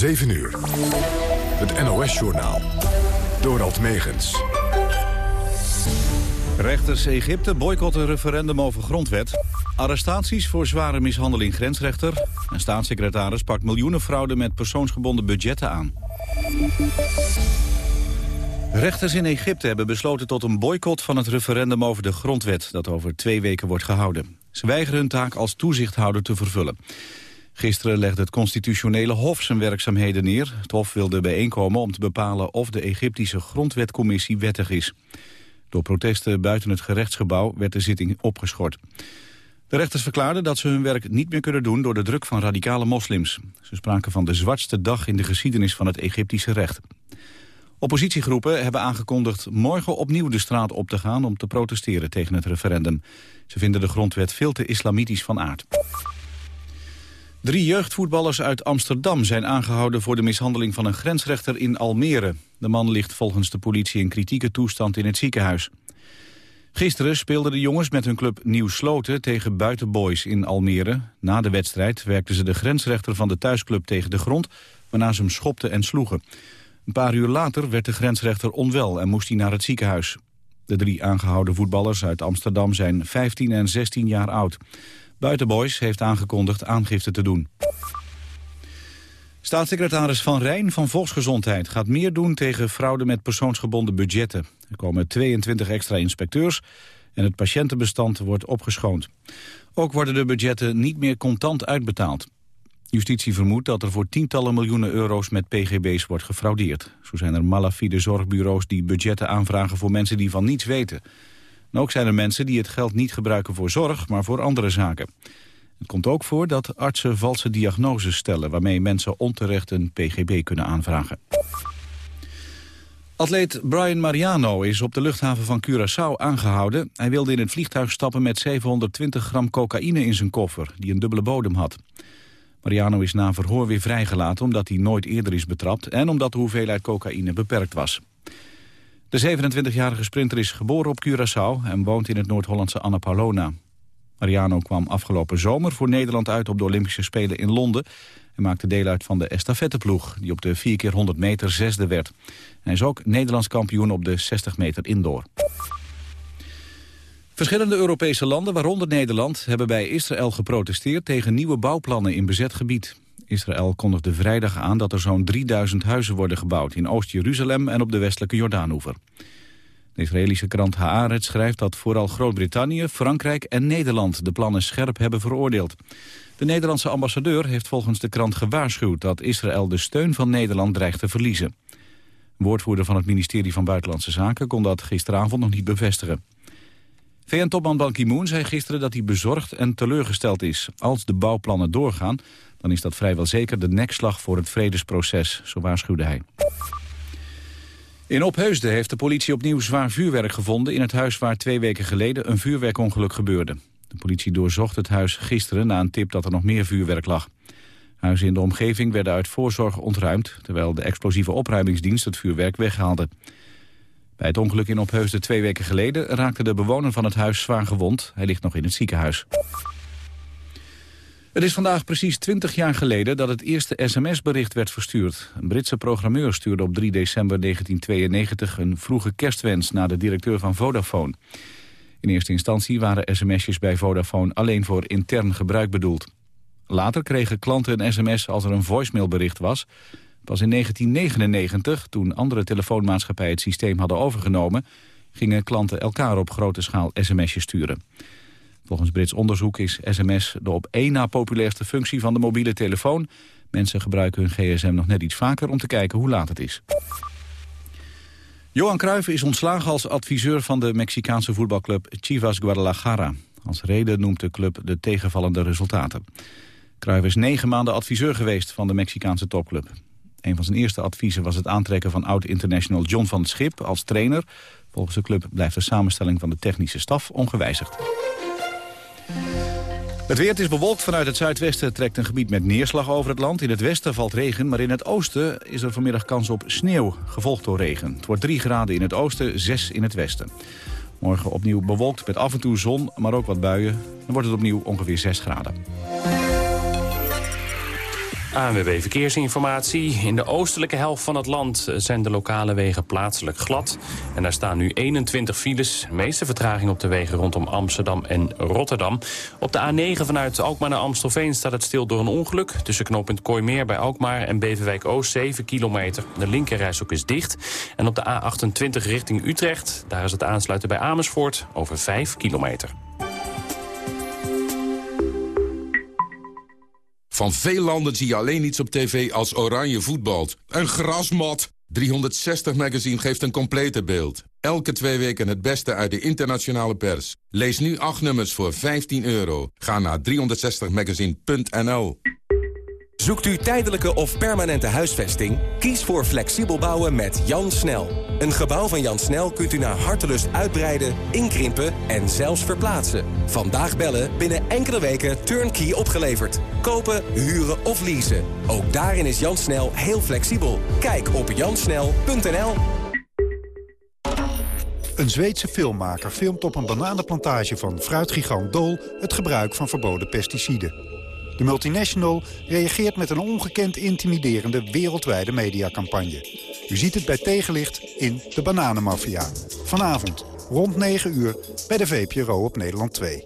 7 uur. Het NOS-journaal. Dorald Megens. Rechters Egypte boycotten referendum over grondwet. Arrestaties voor zware mishandeling grensrechter. En staatssecretaris pakt miljoenen fraude met persoonsgebonden budgetten aan. Rechters in Egypte hebben besloten tot een boycott van het referendum over de grondwet... dat over twee weken wordt gehouden. Ze weigeren hun taak als toezichthouder te vervullen. Gisteren legde het constitutionele hof zijn werkzaamheden neer. Het hof wilde bijeenkomen om te bepalen of de Egyptische grondwetcommissie wettig is. Door protesten buiten het gerechtsgebouw werd de zitting opgeschort. De rechters verklaarden dat ze hun werk niet meer kunnen doen door de druk van radicale moslims. Ze spraken van de zwartste dag in de geschiedenis van het Egyptische recht. Oppositiegroepen hebben aangekondigd morgen opnieuw de straat op te gaan om te protesteren tegen het referendum. Ze vinden de grondwet veel te islamitisch van aard. Drie jeugdvoetballers uit Amsterdam zijn aangehouden voor de mishandeling van een grensrechter in Almere. De man ligt volgens de politie in kritieke toestand in het ziekenhuis. Gisteren speelden de jongens met hun club Nieuw Sloten tegen Buitenboys in Almere. Na de wedstrijd werkten ze de grensrechter van de thuisclub tegen de grond, waarna ze hem schopten en sloegen. Een paar uur later werd de grensrechter onwel en moest hij naar het ziekenhuis. De drie aangehouden voetballers uit Amsterdam zijn 15 en 16 jaar oud. Buitenboys heeft aangekondigd aangifte te doen. Staatssecretaris Van Rijn van Volksgezondheid gaat meer doen tegen fraude met persoonsgebonden budgetten. Er komen 22 extra inspecteurs en het patiëntenbestand wordt opgeschoond. Ook worden de budgetten niet meer contant uitbetaald. Justitie vermoedt dat er voor tientallen miljoenen euro's met pgb's wordt gefraudeerd. Zo zijn er malafide zorgbureaus die budgetten aanvragen voor mensen die van niets weten. En ook zijn er mensen die het geld niet gebruiken voor zorg, maar voor andere zaken. Het komt ook voor dat artsen valse diagnoses stellen... waarmee mensen onterecht een pgb kunnen aanvragen. Atleet Brian Mariano is op de luchthaven van Curaçao aangehouden. Hij wilde in het vliegtuig stappen met 720 gram cocaïne in zijn koffer... die een dubbele bodem had. Mariano is na verhoor weer vrijgelaten omdat hij nooit eerder is betrapt... en omdat de hoeveelheid cocaïne beperkt was. De 27-jarige sprinter is geboren op Curaçao en woont in het Noord-Hollandse Annapolona. Mariano kwam afgelopen zomer voor Nederland uit op de Olympische Spelen in Londen... en maakte deel uit van de estafetteploeg, die op de 4x100 meter zesde werd. Hij is ook Nederlands kampioen op de 60 meter indoor. Verschillende Europese landen, waaronder Nederland, hebben bij Israël geprotesteerd tegen nieuwe bouwplannen in bezet gebied. Israël kondigde vrijdag aan dat er zo'n 3000 huizen worden gebouwd in Oost-Jeruzalem en op de westelijke Jordaanoever. De Israëlische krant Haaretz schrijft dat vooral Groot-Brittannië, Frankrijk en Nederland de plannen scherp hebben veroordeeld. De Nederlandse ambassadeur heeft volgens de krant gewaarschuwd dat Israël de steun van Nederland dreigt te verliezen. Woordvoerder van het ministerie van Buitenlandse Zaken kon dat gisteravond nog niet bevestigen. VN-topman Ban Ki-moon zei gisteren dat hij bezorgd en teleurgesteld is. Als de bouwplannen doorgaan, dan is dat vrijwel zeker de nekslag voor het vredesproces, zo waarschuwde hij. In Opheusden heeft de politie opnieuw zwaar vuurwerk gevonden... in het huis waar twee weken geleden een vuurwerkongeluk gebeurde. De politie doorzocht het huis gisteren na een tip dat er nog meer vuurwerk lag. Huizen in de omgeving werden uit voorzorg ontruimd... terwijl de explosieve opruimingsdienst het vuurwerk weghaalde. Bij het ongeluk in Opheusden twee weken geleden... raakte de bewoner van het huis zwaar gewond. Hij ligt nog in het ziekenhuis. Het is vandaag precies 20 jaar geleden dat het eerste sms-bericht werd verstuurd. Een Britse programmeur stuurde op 3 december 1992 een vroege kerstwens naar de directeur van Vodafone. In eerste instantie waren sms'jes bij Vodafone alleen voor intern gebruik bedoeld. Later kregen klanten een sms als er een voicemailbericht was. Pas in 1999, toen andere telefoonmaatschappijen het systeem hadden overgenomen... gingen klanten elkaar op grote schaal sms'jes sturen. Volgens Brits onderzoek is sms de op één na populairste functie van de mobiele telefoon. Mensen gebruiken hun gsm nog net iets vaker om te kijken hoe laat het is. Johan Cruijff is ontslagen als adviseur van de Mexicaanse voetbalclub Chivas Guadalajara. Als reden noemt de club de tegenvallende resultaten. Cruijff is negen maanden adviseur geweest van de Mexicaanse topclub. Een van zijn eerste adviezen was het aantrekken van oud-international John van Schip als trainer. Volgens de club blijft de samenstelling van de technische staf ongewijzigd. Het weer is bewolkt. Vanuit het zuidwesten trekt een gebied met neerslag over het land. In het westen valt regen, maar in het oosten is er vanmiddag kans op sneeuw, gevolgd door regen. Het wordt 3 graden in het oosten, 6 in het westen. Morgen opnieuw bewolkt met af en toe zon, maar ook wat buien. Dan wordt het opnieuw ongeveer 6 graden. ANWB Verkeersinformatie. In de oostelijke helft van het land zijn de lokale wegen plaatselijk glad. En daar staan nu 21 files. Meeste vertraging op de wegen rondom Amsterdam en Rotterdam. Op de A9 vanuit Alkmaar naar Amstelveen staat het stil door een ongeluk. Tussen knooppunt Kooimeer bij Alkmaar en Beverwijk Oost 7 kilometer. De linkerrijstok is dicht. En op de A28 richting Utrecht, daar is het aansluiten bij Amersfoort over 5 kilometer. Van veel landen zie je alleen iets op tv als oranje voetbalt. Een grasmat! 360 Magazine geeft een complete beeld. Elke twee weken het beste uit de internationale pers. Lees nu acht nummers voor 15 euro. Ga naar 360magazine.nl Zoekt u tijdelijke of permanente huisvesting? Kies voor flexibel bouwen met Jan Snel. Een gebouw van Jan Snel kunt u naar hartelust uitbreiden, inkrimpen en zelfs verplaatsen. Vandaag bellen, binnen enkele weken turnkey opgeleverd. Kopen, huren of leasen. Ook daarin is Jan Snel heel flexibel. Kijk op jansnel.nl Een Zweedse filmmaker filmt op een bananenplantage van fruitgigant Dol... het gebruik van verboden pesticiden. De multinational reageert met een ongekend intimiderende wereldwijde mediacampagne. U ziet het bij tegenlicht in De Bananenmafia. Vanavond, rond 9 uur, bij de VPRO op Nederland 2.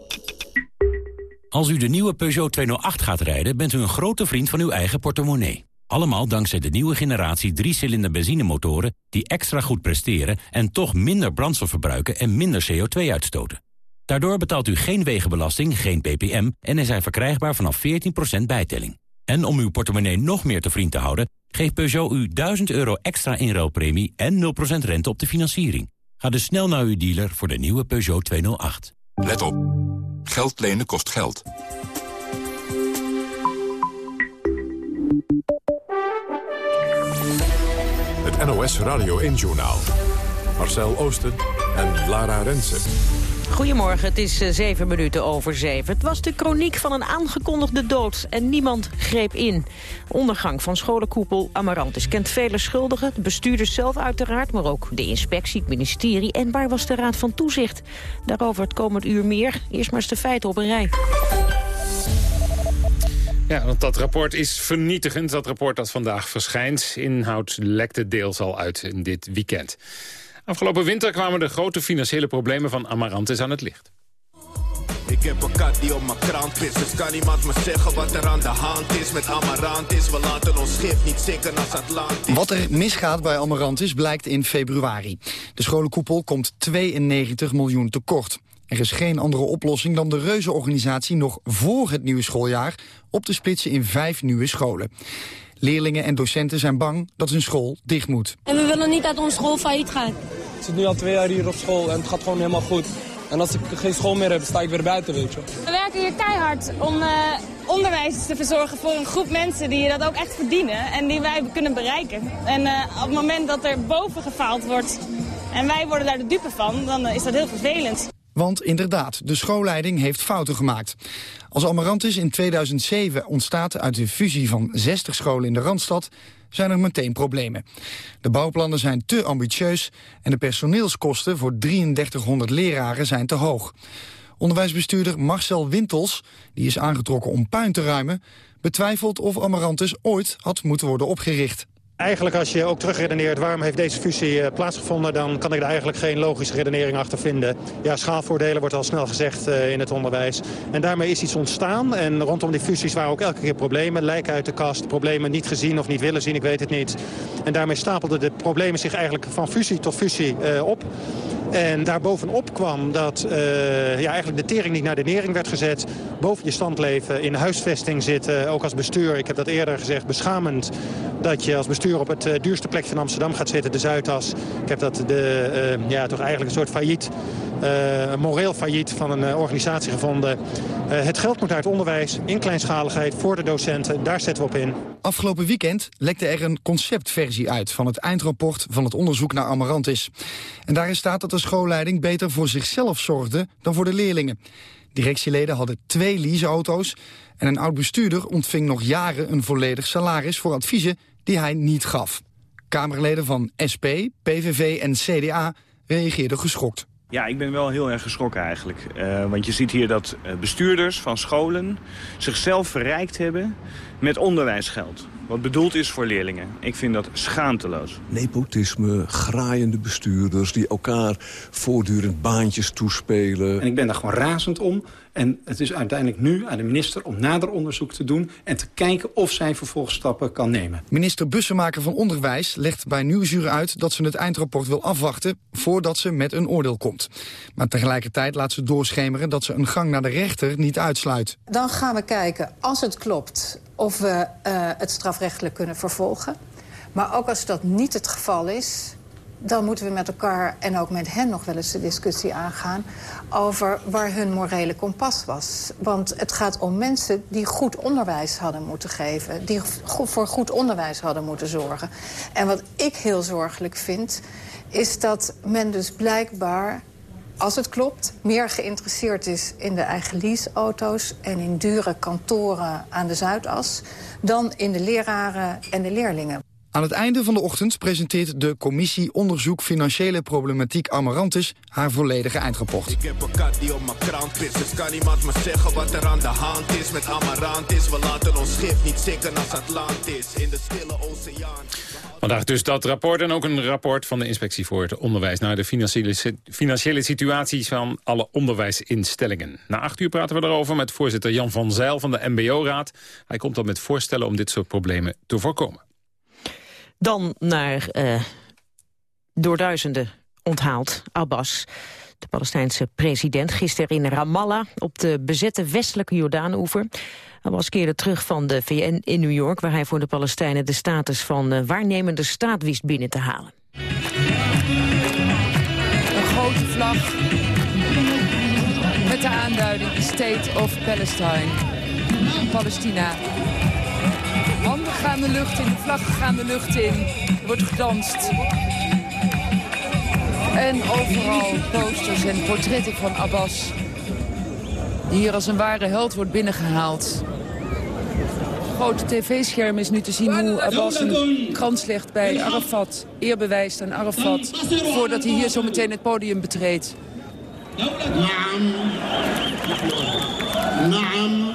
Als u de nieuwe Peugeot 208 gaat rijden, bent u een grote vriend van uw eigen portemonnee. Allemaal dankzij de nieuwe generatie 3-cilinder benzinemotoren... die extra goed presteren en toch minder brandstof verbruiken en minder CO2 uitstoten. Daardoor betaalt u geen wegenbelasting, geen ppm en is hij verkrijgbaar vanaf 14% bijtelling. En om uw portemonnee nog meer te vriend te houden... geeft Peugeot u 1000 euro extra inruilpremie en 0% rente op de financiering. Ga dus snel naar uw dealer voor de nieuwe Peugeot 208. Let op. Geld lenen kost geld. Het NOS Radio 1-journaal. Marcel Oosten en Lara Rensen. Goedemorgen, het is eh, zeven minuten over zeven. Het was de kroniek van een aangekondigde dood en niemand greep in. Ondergang van scholenkoepel Amarantis kent vele schuldigen. De bestuurders zelf uiteraard, maar ook de inspectie, het ministerie. En waar was de Raad van Toezicht? Daarover het komend uur meer. Eerst maar eens de feiten op een rij. Ja, want dat rapport is vernietigend. Dat rapport dat vandaag verschijnt. Inhoud lekte deels al uit in dit weekend. Afgelopen winter kwamen de grote financiële problemen van Amarantis aan het licht. Ik heb een kat die op mijn krant is, dus kan iemand me zeggen wat er aan de hand is met Amarantis. We laten ons schip niet zinken als Atlantis. Wat er misgaat bij Amarantis blijkt in februari. De scholenkoepel komt 92 miljoen tekort. Er is geen andere oplossing dan de reuzenorganisatie nog voor het nieuwe schooljaar op te splitsen in vijf nieuwe scholen. Leerlingen en docenten zijn bang dat hun school dicht moet. En we willen niet dat onze school failliet gaat. Ik zit nu al twee jaar hier op school en het gaat gewoon helemaal goed. En als ik geen school meer heb, sta ik weer buiten, weet je. We werken hier keihard om uh, onderwijs te verzorgen voor een groep mensen die dat ook echt verdienen. En die wij kunnen bereiken. En uh, op het moment dat er boven gefaald wordt en wij worden daar de dupe van, dan is dat heel vervelend. Want inderdaad, de schoolleiding heeft fouten gemaakt. Als Amarantis in 2007 ontstaat uit de fusie van 60 scholen in de Randstad... zijn er meteen problemen. De bouwplannen zijn te ambitieus... en de personeelskosten voor 3300 leraren zijn te hoog. Onderwijsbestuurder Marcel Wintels, die is aangetrokken om puin te ruimen... betwijfelt of Amarantis ooit had moeten worden opgericht. Eigenlijk als je ook terugredeneert waarom heeft deze fusie uh, plaatsgevonden... dan kan ik er eigenlijk geen logische redenering achter vinden. Ja, schaalvoordelen wordt al snel gezegd uh, in het onderwijs. En daarmee is iets ontstaan. En rondom die fusies waren ook elke keer problemen. Lijken uit de kast, problemen niet gezien of niet willen zien, ik weet het niet. En daarmee stapelden de problemen zich eigenlijk van fusie tot fusie uh, op. En daarbovenop kwam dat ja, eigenlijk de tering niet naar de nering werd gezet. Boven je standleven, in huisvesting zitten, ook als bestuur. Ik heb dat eerder gezegd, beschamend dat je als bestuur op het uh, duurste plek van Amsterdam gaat zitten, de Zuidas. Ik heb dat de, uh, ja, toch eigenlijk een soort failliet uh, moreel failliet van een organisatie gevonden. Het geld moet uit onderwijs, in kleinschaligheid, voor de docenten. Daar zetten we op in. Afgelopen weekend lekte er een conceptversie uit... van het eindrapport van het onderzoek naar Amarantis. En daarin staat dat de schoolleiding beter voor zichzelf zorgde... dan voor de leerlingen. Directieleden hadden twee leaseauto's... en een oud-bestuurder ontving nog jaren een volledig salaris... voor adviezen die hij niet gaf. Kamerleden van SP, PVV en CDA reageerden geschokt. Ja, ik ben wel heel erg geschrokken eigenlijk. Uh, want je ziet hier dat bestuurders van scholen zichzelf verrijkt hebben met onderwijsgeld. Wat bedoeld is voor leerlingen. Ik vind dat schaamteloos. Nepotisme, graaiende bestuurders die elkaar voortdurend baantjes toespelen. En ik ben daar gewoon razend om. En het is uiteindelijk nu aan de minister om nader onderzoek te doen... en te kijken of zij vervolgstappen kan nemen. Minister Bussemaker van Onderwijs legt bij Nieuwsuur uit... dat ze het eindrapport wil afwachten voordat ze met een oordeel komt. Maar tegelijkertijd laat ze doorschemeren dat ze een gang naar de rechter niet uitsluit. Dan gaan we kijken, als het klopt, of we uh, het strafrechtelijk kunnen vervolgen. Maar ook als dat niet het geval is, dan moeten we met elkaar en ook met hen nog wel eens de discussie aangaan... over waar hun morele kompas was. Want het gaat om mensen die goed onderwijs hadden moeten geven. Die voor goed onderwijs hadden moeten zorgen. En wat ik heel zorgelijk vind, is dat men dus blijkbaar als het klopt, meer geïnteresseerd is in de eigen leaseauto's... en in dure kantoren aan de Zuidas... dan in de leraren en de leerlingen. Aan het einde van de ochtend presenteert de commissie Onderzoek Financiële Problematiek Amarantis haar volledige eindrapport. Ik heb een kat die op mijn krant pist, dus kan iemand me zeggen wat er aan de hand is met Amarantis. We laten ons schip niet zinken als Atlantis in de stille oceaan. Vandaag dus dat rapport en ook een rapport van de Inspectie voor het Onderwijs... naar de financiële, financiële situaties van alle onderwijsinstellingen. Na acht uur praten we erover met voorzitter Jan van Zijl van de MBO-raad. Hij komt dan met voorstellen om dit soort problemen te voorkomen. Dan naar uh, door duizenden onthaald Abbas. De Palestijnse president gisteren in Ramallah op de bezette westelijke Jordaanoever. Abbas keerde terug van de VN in New York... waar hij voor de Palestijnen de status van uh, waarnemende staat wist binnen te halen. Een grote vlag met de aanduiding State of Palestine. Palestina gaan de lucht in, de vlaggen gaan de lucht in. Er wordt gedanst. En overal posters en portretten van Abbas. Die hier als een ware held wordt binnengehaald. Grote tv-scherm is nu te zien hoe Abbas een krans legt bij Arafat. Eer bewijst aan Arafat voordat hij hier zo meteen het podium betreedt. Naam.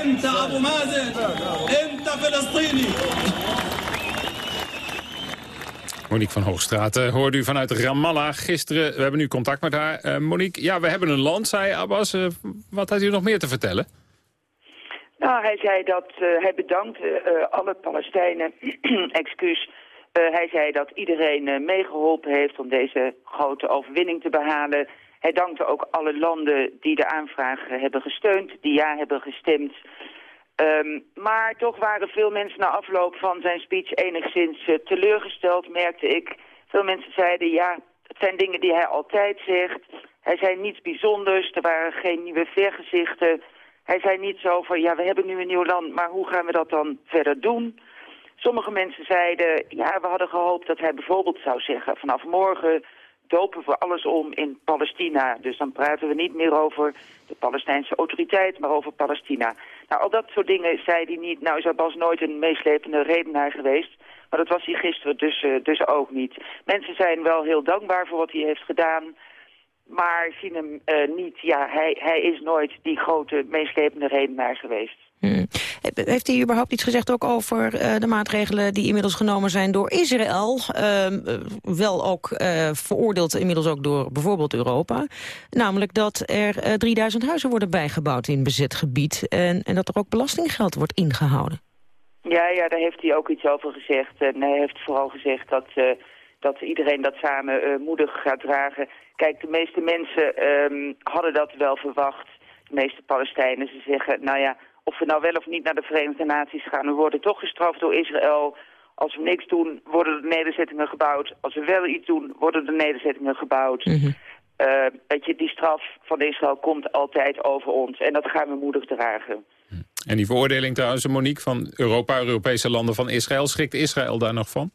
انت ابو مازن انت فلسطيني Monique van Hoogstraat uh, hoorde u vanuit Ramallah gisteren. We hebben nu contact met haar. Uh, Monique, ja, we hebben een land, zei Abbas. Uh, wat had u nog meer te vertellen? Nou, hij zei dat hij bedankte alle Palestijnen, excuus. hij zei dat iedereen meegeholpen heeft om deze grote overwinning te behalen. Hij dankte ook alle landen die de aanvraag hebben gesteund, die ja hebben gestemd. Um, maar toch waren veel mensen na afloop van zijn speech enigszins uh, teleurgesteld, merkte ik. Veel mensen zeiden, ja, het zijn dingen die hij altijd zegt. Hij zei niets bijzonders, er waren geen nieuwe vergezichten. Hij zei niets over, ja, we hebben nu een nieuw land, maar hoe gaan we dat dan verder doen? Sommige mensen zeiden, ja, we hadden gehoopt dat hij bijvoorbeeld zou zeggen... vanaf morgen dopen we alles om in Palestina. Dus dan praten we niet meer over de Palestijnse autoriteit, maar over Palestina. Nou, al dat soort dingen zei hij niet. Nou is Abbas nooit een meeslepende redenaar geweest. Maar dat was hij gisteren dus, uh, dus ook niet. Mensen zijn wel heel dankbaar voor wat hij heeft gedaan. Maar zien hem uh, niet, ja, hij, hij is nooit die grote meeslepende redenaar geweest. Hmm. Heeft hij überhaupt iets gezegd ook over uh, de maatregelen die inmiddels genomen zijn door Israël? Uh, wel ook uh, veroordeeld inmiddels ook door bijvoorbeeld Europa. Namelijk dat er 3000 huizen worden bijgebouwd in bezet gebied. En, en dat er ook belastinggeld wordt ingehouden. Ja, ja, daar heeft hij ook iets over gezegd. En hij heeft vooral gezegd dat, dat iedereen dat samen moedig gaat dragen. Kijk, de meeste mensen um, hadden dat wel verwacht. De meeste Palestijnen, ze zeggen, nou ja of we nou wel of niet naar de Verenigde Naties gaan. We worden toch gestraft door Israël. Als we niks doen, worden de nederzettingen gebouwd. Als we wel iets doen, worden de nederzettingen gebouwd. Mm -hmm. uh, weet je, die straf van Israël komt altijd over ons. En dat gaan we moedig dragen. En die veroordeling trouwens, Monique, van Europa, Europese landen van Israël... schrikt Israël daar nog van?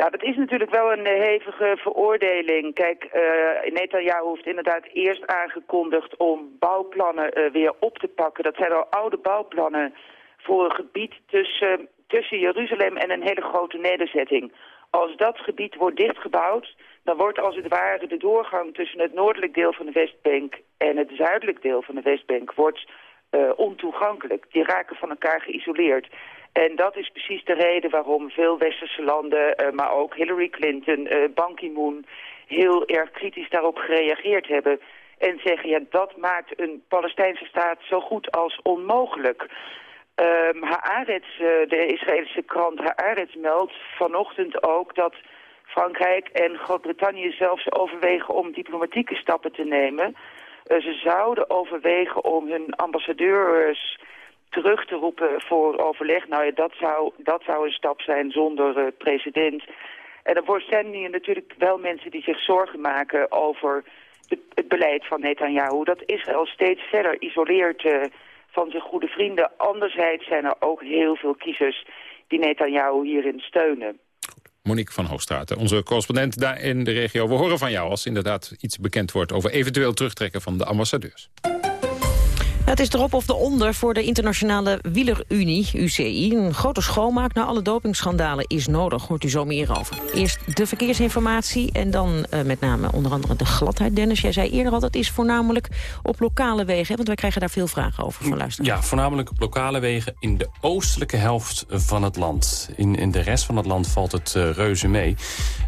Nou, dat is natuurlijk wel een eh, hevige veroordeling. Kijk, uh, Netanyahu heeft inderdaad eerst aangekondigd om bouwplannen uh, weer op te pakken. Dat zijn al oude bouwplannen voor een gebied tussen, tussen Jeruzalem en een hele grote nederzetting. Als dat gebied wordt dichtgebouwd, dan wordt als het ware de doorgang tussen het noordelijk deel van de Westbank en het zuidelijk deel van de Westbank wordt ontoegankelijk. Die raken van elkaar geïsoleerd. En dat is precies de reden waarom veel westerse landen, uh, maar ook Hillary Clinton, uh, Ban Ki-moon, heel erg kritisch daarop gereageerd hebben. En zeggen, ja, dat maakt een Palestijnse staat zo goed als onmogelijk. Um, Haaretz, de Israëlische krant Haaretz meldt vanochtend ook dat Frankrijk en Groot-Brittannië zelfs overwegen om diplomatieke stappen te nemen. Ze zouden overwegen om hun ambassadeurs terug te roepen voor overleg. Nou ja, dat zou, dat zou een stap zijn zonder uh, president. En er zijn hier natuurlijk wel mensen die zich zorgen maken over het, beleid van Netanyahu. Dat Israël steeds verder isoleert uh, van zijn goede vrienden. Anderzijds zijn er ook heel veel kiezers die Netanyahu hierin steunen. Monique van Hoogstraten, onze correspondent daar in de regio. We horen van jou als inderdaad iets bekend wordt over eventueel terugtrekken van de ambassadeurs. Het is erop of de onder voor de internationale wielerunie, UCI. Een grote schoonmaak na alle dopingschandalen is nodig. Hoort u zo meer over. Eerst de verkeersinformatie en dan uh, met name onder andere de gladheid. Dennis, jij zei eerder al, dat is voornamelijk op lokale wegen. Want wij krijgen daar veel vragen over van luisteraars. Ja, voornamelijk op lokale wegen in de oostelijke helft van het land. In, in de rest van het land valt het uh, reuze mee.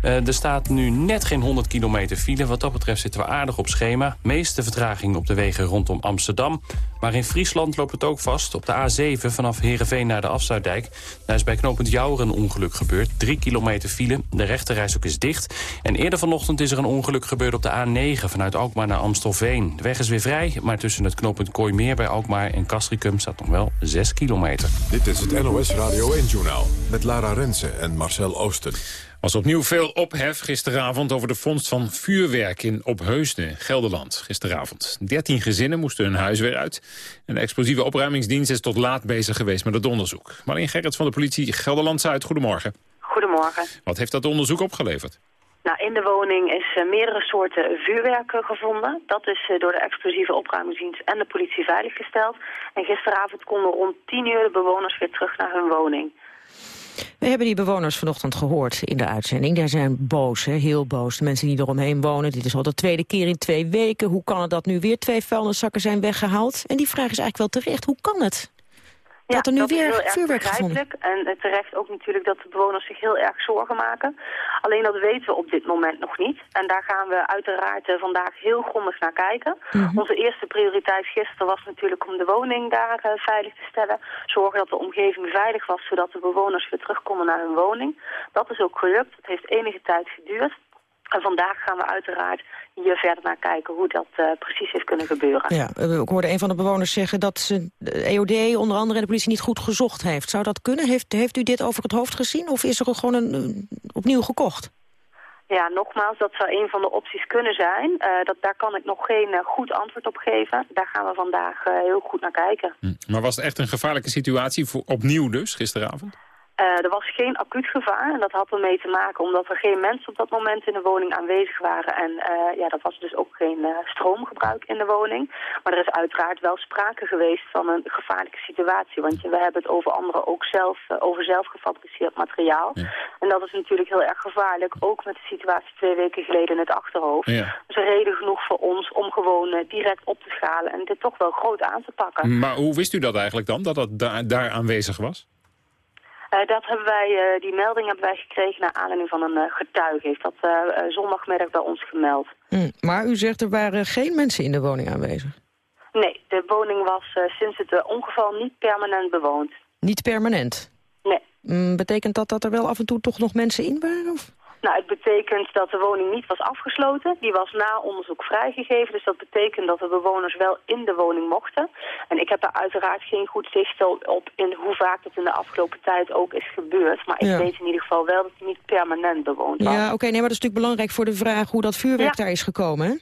Uh, er staat nu net geen 100 kilometer file. Wat dat betreft zitten we aardig op schema. Meeste vertraging op de wegen rondom Amsterdam. Maar in Friesland loopt het ook vast. Op de A7 vanaf Heerenveen naar de Afsluitdijk. Daar is bij knooppunt Jouwer een ongeluk gebeurd. Drie kilometer file. De rechterreis ook is dicht. En eerder vanochtend is er een ongeluk gebeurd op de A9... vanuit Alkmaar naar Amstelveen. De weg is weer vrij, maar tussen het knooppunt Kooimeer bij Alkmaar en Castricum... staat nog wel 6 kilometer. Dit is het NOS Radio 1-journaal met Lara Rensen en Marcel Oosten was opnieuw veel ophef gisteravond over de vondst van vuurwerk in Opheusden, Gelderland. Gisteravond. 13 gezinnen moesten hun huis weer uit. En de explosieve opruimingsdienst is tot laat bezig geweest met het onderzoek. Marleen Gerrits van de politie Gelderland-Zuid, goedemorgen. Goedemorgen. Wat heeft dat onderzoek opgeleverd? Nou, in de woning is uh, meerdere soorten vuurwerk uh, gevonden. Dat is uh, door de explosieve opruimingsdienst en de politie veiliggesteld. En gisteravond konden rond 10 uur de bewoners weer terug naar hun woning. We hebben die bewoners vanochtend gehoord in de uitzending. Daar zijn boos, hè, heel boos. De mensen die eromheen wonen. Dit is al de tweede keer in twee weken. Hoe kan het dat nu weer twee vuilniszakken zijn weggehaald? En die vraag is eigenlijk wel terecht. Hoe kan het? Ja, dat er nu dat weer vuurwerk erg gevonden. begrijpelijk. En terecht ook natuurlijk dat de bewoners zich heel erg zorgen maken. Alleen dat weten we op dit moment nog niet. En daar gaan we uiteraard uh, vandaag heel grondig naar kijken. Mhm. Mm -hmm. Onze eerste prioriteit gisteren was natuurlijk om de woning daar uh, veilig te stellen. Zorgen dat de omgeving veilig was, zodat de bewoners weer terug konden naar hun woning. Dat is ook gelukt. Het heeft enige tijd geduurd. En vandaag gaan we uiteraard hier verder naar kijken hoe dat uh, precies heeft kunnen gebeuren. Ja, ik hoorde een van de bewoners zeggen dat ze de EOD, onder andere de politie, niet goed gezocht heeft. Zou dat kunnen? Heeft, heeft u dit over het hoofd gezien of is er gewoon een, een opnieuw gekocht? Ja, nogmaals, dat zou een van de opties kunnen zijn. Uh, dat, daar kan ik nog geen uh, goed antwoord op geven. Daar gaan we vandaag uh, heel goed naar kijken. Hm. Maar was het echt een gevaarlijke situatie, voor, opnieuw dus, gisteravond? Uh, er was geen acuut gevaar en dat had ermee te maken omdat er geen mensen op dat moment in de woning aanwezig waren. En uh, ja, dat was dus ook geen uh, stroomgebruik in de woning. Maar er is uiteraard wel sprake geweest van een gevaarlijke situatie. Want we hebben het over anderen ook zelf, over zelf gefabriceerd materiaal. Ja. En dat is natuurlijk heel erg gevaarlijk, ook met de situatie twee weken geleden in het achterhoofd. Ja. Dus reden genoeg voor ons om gewoon direct op te schalen en dit toch wel groot aan te pakken. Maar hoe wist u dat eigenlijk dan, dat dat daar aanwezig was? Uh, dat hebben wij, uh, die melding hebben wij gekregen naar aanleiding van een uh, getuige. Heeft dat zondagmiddag bij ons gemeld. Mm, maar u zegt er waren geen mensen in de woning aanwezig? Nee, de woning was sinds het ongeval niet permanent bewoond. Niet permanent? Nee. Mm, betekent dat dat er wel af en toe toch nog mensen in waren? Of? Nou, het betekent dat de woning niet was afgesloten. Die was na onderzoek vrijgegeven. Dus dat betekent dat de bewoners wel in de woning mochten. En ik heb daar uiteraard geen goed zicht op in hoe vaak dat in de afgelopen tijd ook is gebeurd. Maar ik Ja. weet in ieder geval wel dat het niet permanent bewoond was. Ja, oké, nee, maar dat is natuurlijk belangrijk voor de vraag hoe dat vuurwerk Ja. daar is gekomen, hè?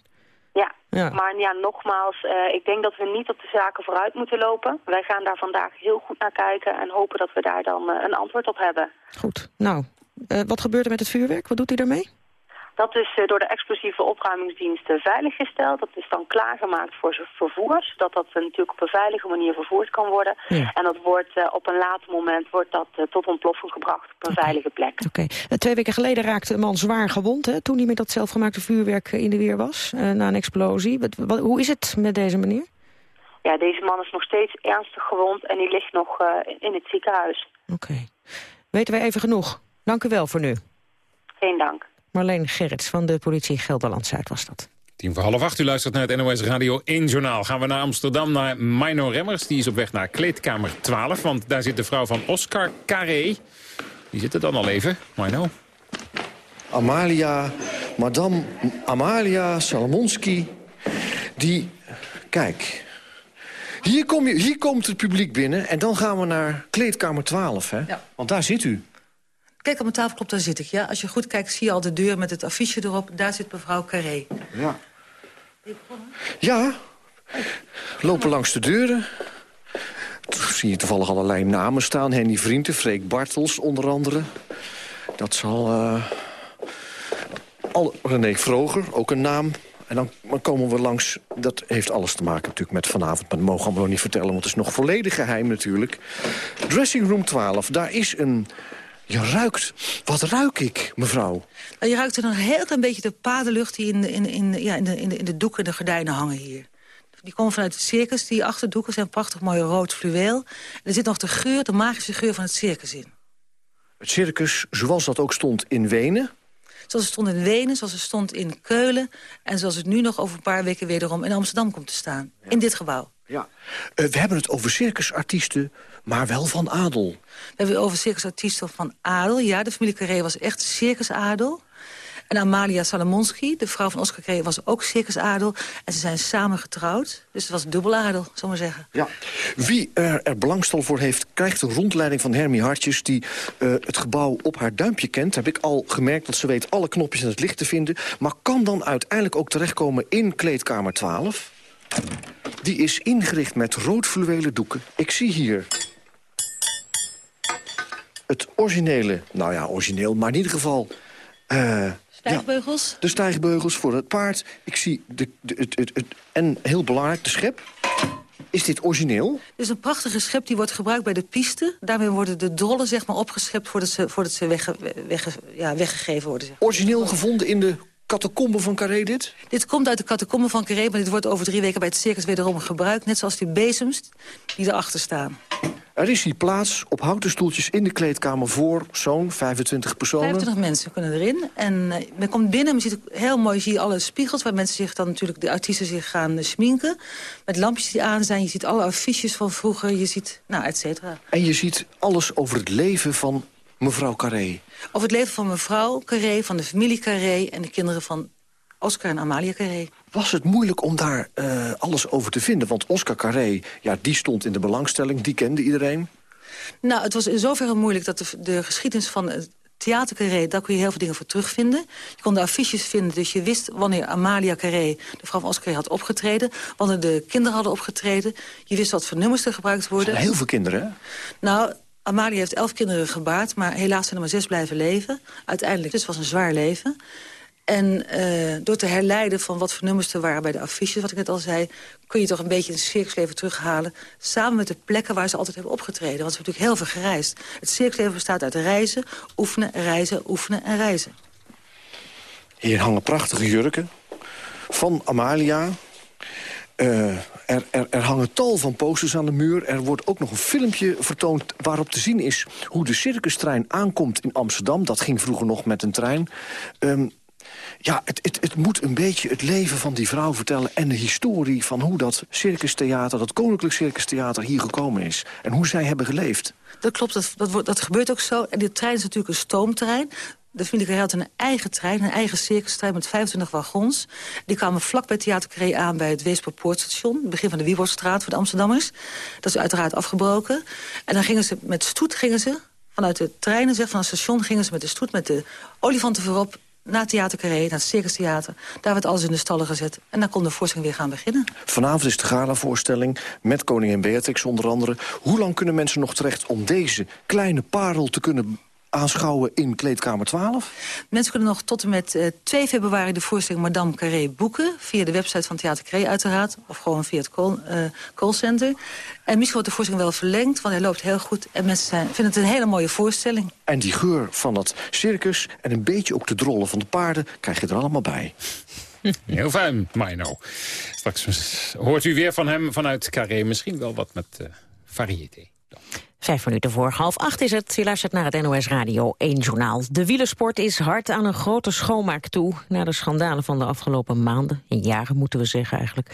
Ja, Ja. maar ja, nogmaals, eh, ik denk dat we niet op de zaken vooruit moeten lopen. Wij gaan daar vandaag heel goed naar kijken en hopen dat we daar dan eh, een antwoord op hebben. Goed. Nou, eh, wat gebeurt er met het vuurwerk? Wat doet u daarmee? Dat is eh, door de explosieve opruimingsdiensten veiliggesteld. Dat is dan klaargemaakt voor zijn vervoer, zodat dat eh, natuurlijk op een veilige manier vervoerd kan worden. Ja. En dat wordt eh, op een later moment wordt dat, eh, tot ontploffing gebracht op een veilige plek. Oké. Eh, twee weken geleden raakte een man zwaar gewond... Hè, toen hij met dat zelfgemaakte vuurwerk eh, in de weer was, eh, na een explosie. Wat, wat- hoe is het met deze meneer? Ja, deze man is nog steeds ernstig gewond en die ligt nog eh, in het ziekenhuis. Oké. Weten wij even genoeg. Dank u wel voor nu. Geen dank. Marleen Gerrits van de politie Gelderland-Zuid was dat. Tien voor half acht, u luistert naar het NOS Radio 1 Journaal. Gaan we naar Amsterdam, naar Mino Remmers. Die is op weg naar kleedkamer 12, want daar zit de vrouw van Oscar Carré. Die zit er dan al even, Mino. Amalia, Madame Amalia Salomonski, die... Kijk, hier, kom je, hier komt het publiek binnen en dan gaan we naar kleedkamer 12, hè? Ja. Want daar zit u. Kijk, op mijn tafel klopt, daar zit ik. Ja? Als je goed kijkt, zie je al de deur met het affiche erop. Daar zit mevrouw Carré. Ja. Ja, lopen langs de deuren. Toen zie je toevallig allerlei namen staan. Henny Vrienden, Freek Bartels onder andere. Dat zal... eh, al, René Vroger, ook een naam. En dan, dan komen we langs... Dat heeft alles te maken natuurlijk met vanavond. Maar dat mogen we allemaal nog niet vertellen, want het is nog volledig geheim natuurlijk. Dressing room 12, daar is een... Je ruikt... Wat ruik ik, mevrouw? Nou, je ruikt er nog een heel klein beetje de padenlucht... die in de, in, in, ja, in, de, in, de, in de doeken en de gordijnen hangen hier. Die komen vanuit het circus. Die achterdoeken zijn prachtig mooi rood fluweel. En er zit nog de geur, de magische geur van het circus in. Het circus, zoals dat ook stond in Wenen... Zoals het stond in Wenen, zoals het stond in Keulen... en zoals het nu nog over een paar weken wederom in Amsterdam komt te staan. In dit gebouw. Ja. Eh, we hebben het over circusartiesten, maar wel van adel. We hebben het over circusartiesten van adel. Ja, de familie Carré was echt circusadel. En Amalia Salomonski, de vrouw van Oscar Carré, was ook circusadel. En ze zijn samen getrouwd. Dus het was dubbeladel, zal ik maar zeggen. Ja. Wie er, er belang voor heeft, krijgt een rondleiding van Hermie Hartjes... die eh, het gebouw op haar duimpje kent. Heb ik al gemerkt dat ze weet alle knopjes en het licht te vinden. Maar kan dan uiteindelijk ook terechtkomen in kleedkamer 12. Die is ingericht met rood fluwelen doeken. Ik zie hier het originele, nou ja, origineel, maar in ieder geval... eh, Stijgbeugels? ja, de stijgbeugels voor het paard. Ik zie de, de, het, het, het, en heel belangrijk, de schep. Is dit origineel? Dit is een prachtige schep die wordt gebruikt bij de piste. Daarmee worden de drollen zeg maar, opgeschept voordat ze, voordat ze wegge, wegge, ja, weggegeven worden. Zeg. Origineel gevonden in de catacomben van Carré dit? Dit komt uit de catacomben van Carré, maar dit wordt over drie weken bij het circus wederom gebruikt. Net zoals die bezems die erachter staan. Er is hier plaats op houten stoeltjes in de kleedkamer voor zo'n 25 personen. 25 mensen kunnen erin. En eh, men komt binnen, men ziet ook heel mooi zie je alle spiegels... waar mensen zich dan natuurlijk, de artiesten zich gaan eh, schminken. Met lampjes die aan zijn. Je ziet alle affiches van vroeger. Je ziet, nou, et cetera. En je ziet alles over het leven van mevrouw Carré. Over het leven van mevrouw Carré, van de familie Carré... en de kinderen van Oscar en Amalia Carré. Was het moeilijk om daar uh, alles over te vinden? Want Oscar Carré, ja, die stond in de belangstelling, die kende iedereen. Nou, het was in zoverre moeilijk dat de, de geschiedenis van het Theater Carré, daar kun je heel veel dingen voor terugvinden. Je kon de affiches vinden, dus je wist wanneer Amalia Carré, de vrouw van Oscar Carré, had opgetreden. Wanneer de kinderen hadden opgetreden. Je wist wat voor nummers er gebruikt worden. heel veel kinderen, hè? Nou, Amalia heeft elf kinderen gebaard, maar helaas zijn er maar zes blijven leven. Uiteindelijk, dus het was een zwaar leven. En uh, door te herleiden van wat voor nummers er waren bij de affiches... wat ik net al zei, kun je toch een beetje het circusleven terughalen... samen met de plekken waar ze altijd hebben opgetreden. Want ze hebben natuurlijk heel veel gereisd. Het circusleven bestaat uit reizen, oefenen, reizen, oefenen en reizen. Hier hangen prachtige jurken van Amalia... Uh, er, er, er, hangen tal van posters aan de muur. Er wordt ook nog een filmpje vertoond waarop te zien is... hoe de circustrein aankomt in Amsterdam. Dat ging vroeger nog met een trein. Um, ja, het, het, het, moet een beetje het leven van die vrouw vertellen... en de historie van hoe dat circustheater, dat koninklijk circustheater... hier gekomen is. En hoe zij hebben geleefd. Dat klopt, dat, dat, dat gebeurt ook zo. En dit trein is natuurlijk een stoomtrein. De familie had een eigen trein, een eigen circustrein met 25 wagons. Die kwamen vlak bij Theater aan bij het Weesperpoortstation. Het begin van de Wieborgstraat voor de Amsterdammers. Dat is uiteraard afgebroken. En dan gingen ze met stoet gingen ze vanuit de treinen, zeg, van het station... gingen ze met de stoet met de olifanten voorop naar het Theater Carré, naar het Circus Theater. Daar werd alles in de stallen gezet. En dan kon de voorstelling weer gaan beginnen. Vanavond is de gala-voorstelling met koningin Beatrix onder andere. Hoe lang kunnen mensen nog terecht om deze kleine parel te kunnen aanschouwen in kleedkamer 12? Mensen kunnen nog tot en met uh, 2 februari de voorstelling Madame Carré boeken. Via de website van Theater Carré uiteraard. Of gewoon via het call, uh, callcenter. En misschien wordt de voorstelling wel verlengd, want hij loopt heel goed. En mensen zijn, vinden het een hele mooie voorstelling. En die geur van dat circus en een beetje ook de drollen van de paarden... krijg je er allemaal bij. Heel fijn, Mino. Straks hoort u weer van hem vanuit Carré. Misschien wel wat met uh, variété. Vijf minuten voor half acht is het. Je luistert naar het NOS Radio 1 Journaal. De wielersport is hard aan een grote schoonmaak toe. Na de schandalen van de afgelopen maanden, in jaren moeten we zeggen eigenlijk...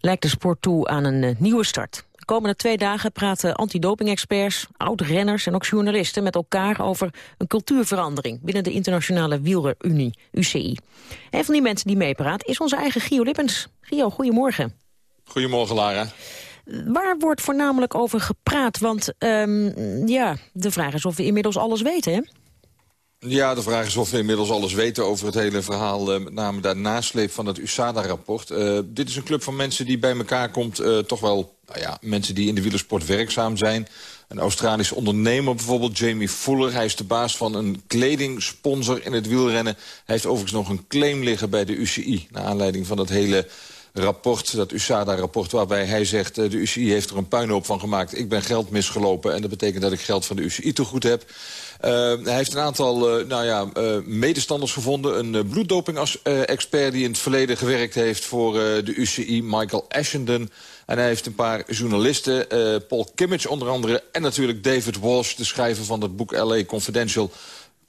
lijkt de sport toe aan een uh, nieuwe start. De komende twee dagen praten antidoping-experts, oud-renners en ook journalisten met elkaar over een cultuurverandering binnen de Internationale Wielerunie, UCI. Een van die mensen die meepraat is onze eigen Gio Lippens. Gio, goedemorgen. Goedemorgen, Lara. Waar wordt voornamelijk over gepraat? Want um, ja, de vraag is of we inmiddels alles weten, hè? Ja, de vraag is of we inmiddels alles weten over het hele verhaal... Uh, met name de nasleep van het USADA-rapport. Uh, dit is een club van mensen die bij elkaar komt... Uh, toch wel nou ja, mensen die in de wielersport werkzaam zijn. Een Australisch ondernemer bijvoorbeeld, Jamie Fuller. Hij is de baas van een kledingsponsor in het wielrennen. Hij heeft overigens nog een claim liggen bij de UCI... naar aanleiding van dat hele rapport, dat USADA-rapport... waarbij hij zegt, de UCI heeft er een puinhoop van gemaakt. Ik ben geld misgelopen en dat betekent dat ik geld van de UCI te goed heb. Uh, hij heeft een aantal uh, nou ja, medestanders gevonden. Een bloeddoping-expert die in het verleden gewerkt heeft voor de UCI, Michael Ashenden. En hij heeft een paar journalisten, Paul Kimmich onder andere... en natuurlijk David Walsh, de schrijver van het boek L.A. Confidential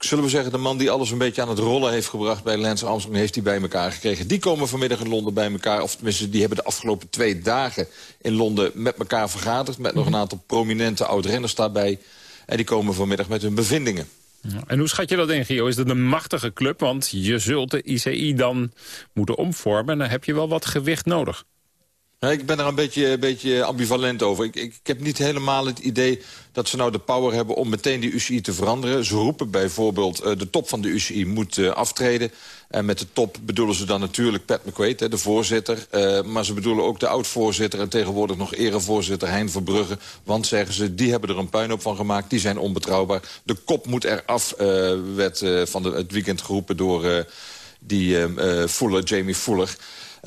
zullen we zeggen, de man die alles een beetje aan het rollen heeft gebracht... bij Lance Armstrong, heeft hij bij elkaar gekregen. Die komen vanmiddag in Londen bij elkaar. Of tenminste, die hebben de afgelopen twee dagen in Londen met elkaar vergaderd... met nog een aantal prominente oud-renners daarbij. En die komen vanmiddag met hun bevindingen. En hoe schat je dat in, Gio? Is dat een machtige club? Want je zult de ICI dan moeten omvormen... en dan heb je wel wat gewicht nodig. Ik ben er een beetje, een beetje ambivalent over. Ik, ik, heb niet helemaal het idee dat ze nou de power hebben om meteen die UCI te veranderen. Ze roepen bijvoorbeeld uh, de top van de UCI moet uh, aftreden. En met de top bedoelen ze dan natuurlijk Pat McQuaid, hè, de voorzitter. Uh, maar ze bedoelen ook de oud-voorzitter en tegenwoordig nog erevoorzitter Hein Verbrugge. Want, zeggen ze, die hebben er een puinhoop van gemaakt. Die zijn onbetrouwbaar. De kop moet eraf, werd van het weekend geroepen door die Fuller, Jamie Fuller...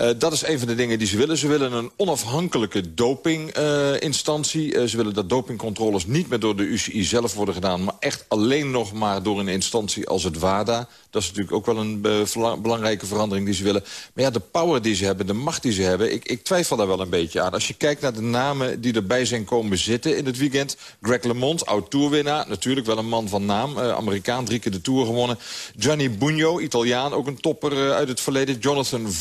Uh, dat is een van de dingen die ze willen. Ze willen een onafhankelijke dopinginstantie. Uh, ze willen dat dopingcontroles niet meer door de UCI zelf worden gedaan... maar echt alleen nog maar door een instantie als het WADA. Dat is natuurlijk ook wel een belangrijke verandering die ze willen. Maar ja, de power die ze hebben, de macht die ze hebben... Ik, ik twijfel daar wel een beetje aan. Als je kijkt naar de namen die erbij zijn komen zitten in het weekend... Greg LeMond, oud-tourwinnaar, natuurlijk wel een man van naam. Amerikaan, drie keer de Tour gewonnen. Gianni Bugno, Italiaan, ook een topper uit het verleden. Jonathan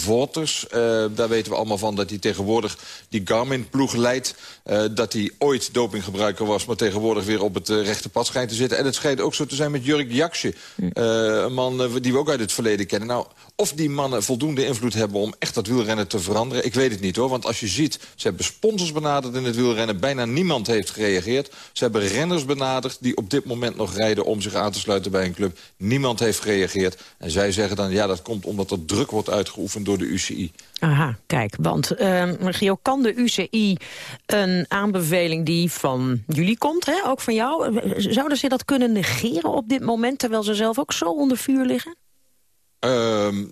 Uh, daar weten we allemaal van dat hij tegenwoordig die Garmin-ploeg leidt. Uh, dat hij ooit dopinggebruiker was, maar tegenwoordig weer op het uh, rechte pad schijnt te zitten. En het schijnt ook zo te zijn met Jurk Jaksje. een man die we ook uit het verleden kennen. Nou, of die mannen voldoende invloed hebben om echt dat wielrennen te veranderen... ik weet het niet hoor, want als je ziet... ze hebben sponsors benaderd in het wielrennen, bijna niemand heeft gereageerd. Ze hebben renners benaderd die op dit moment nog rijden... om zich aan te sluiten bij een club. Niemand heeft gereageerd. En zij zeggen dan, ja, dat komt omdat er druk wordt uitgeoefend door de UCI. Aha, kijk, want uh, Gio, kan de UCI een aanbeveling die van jullie komt, hè, ook van jou... zouden ze dat kunnen negeren op dit moment... terwijl ze zelf ook zo onder vuur liggen? Um,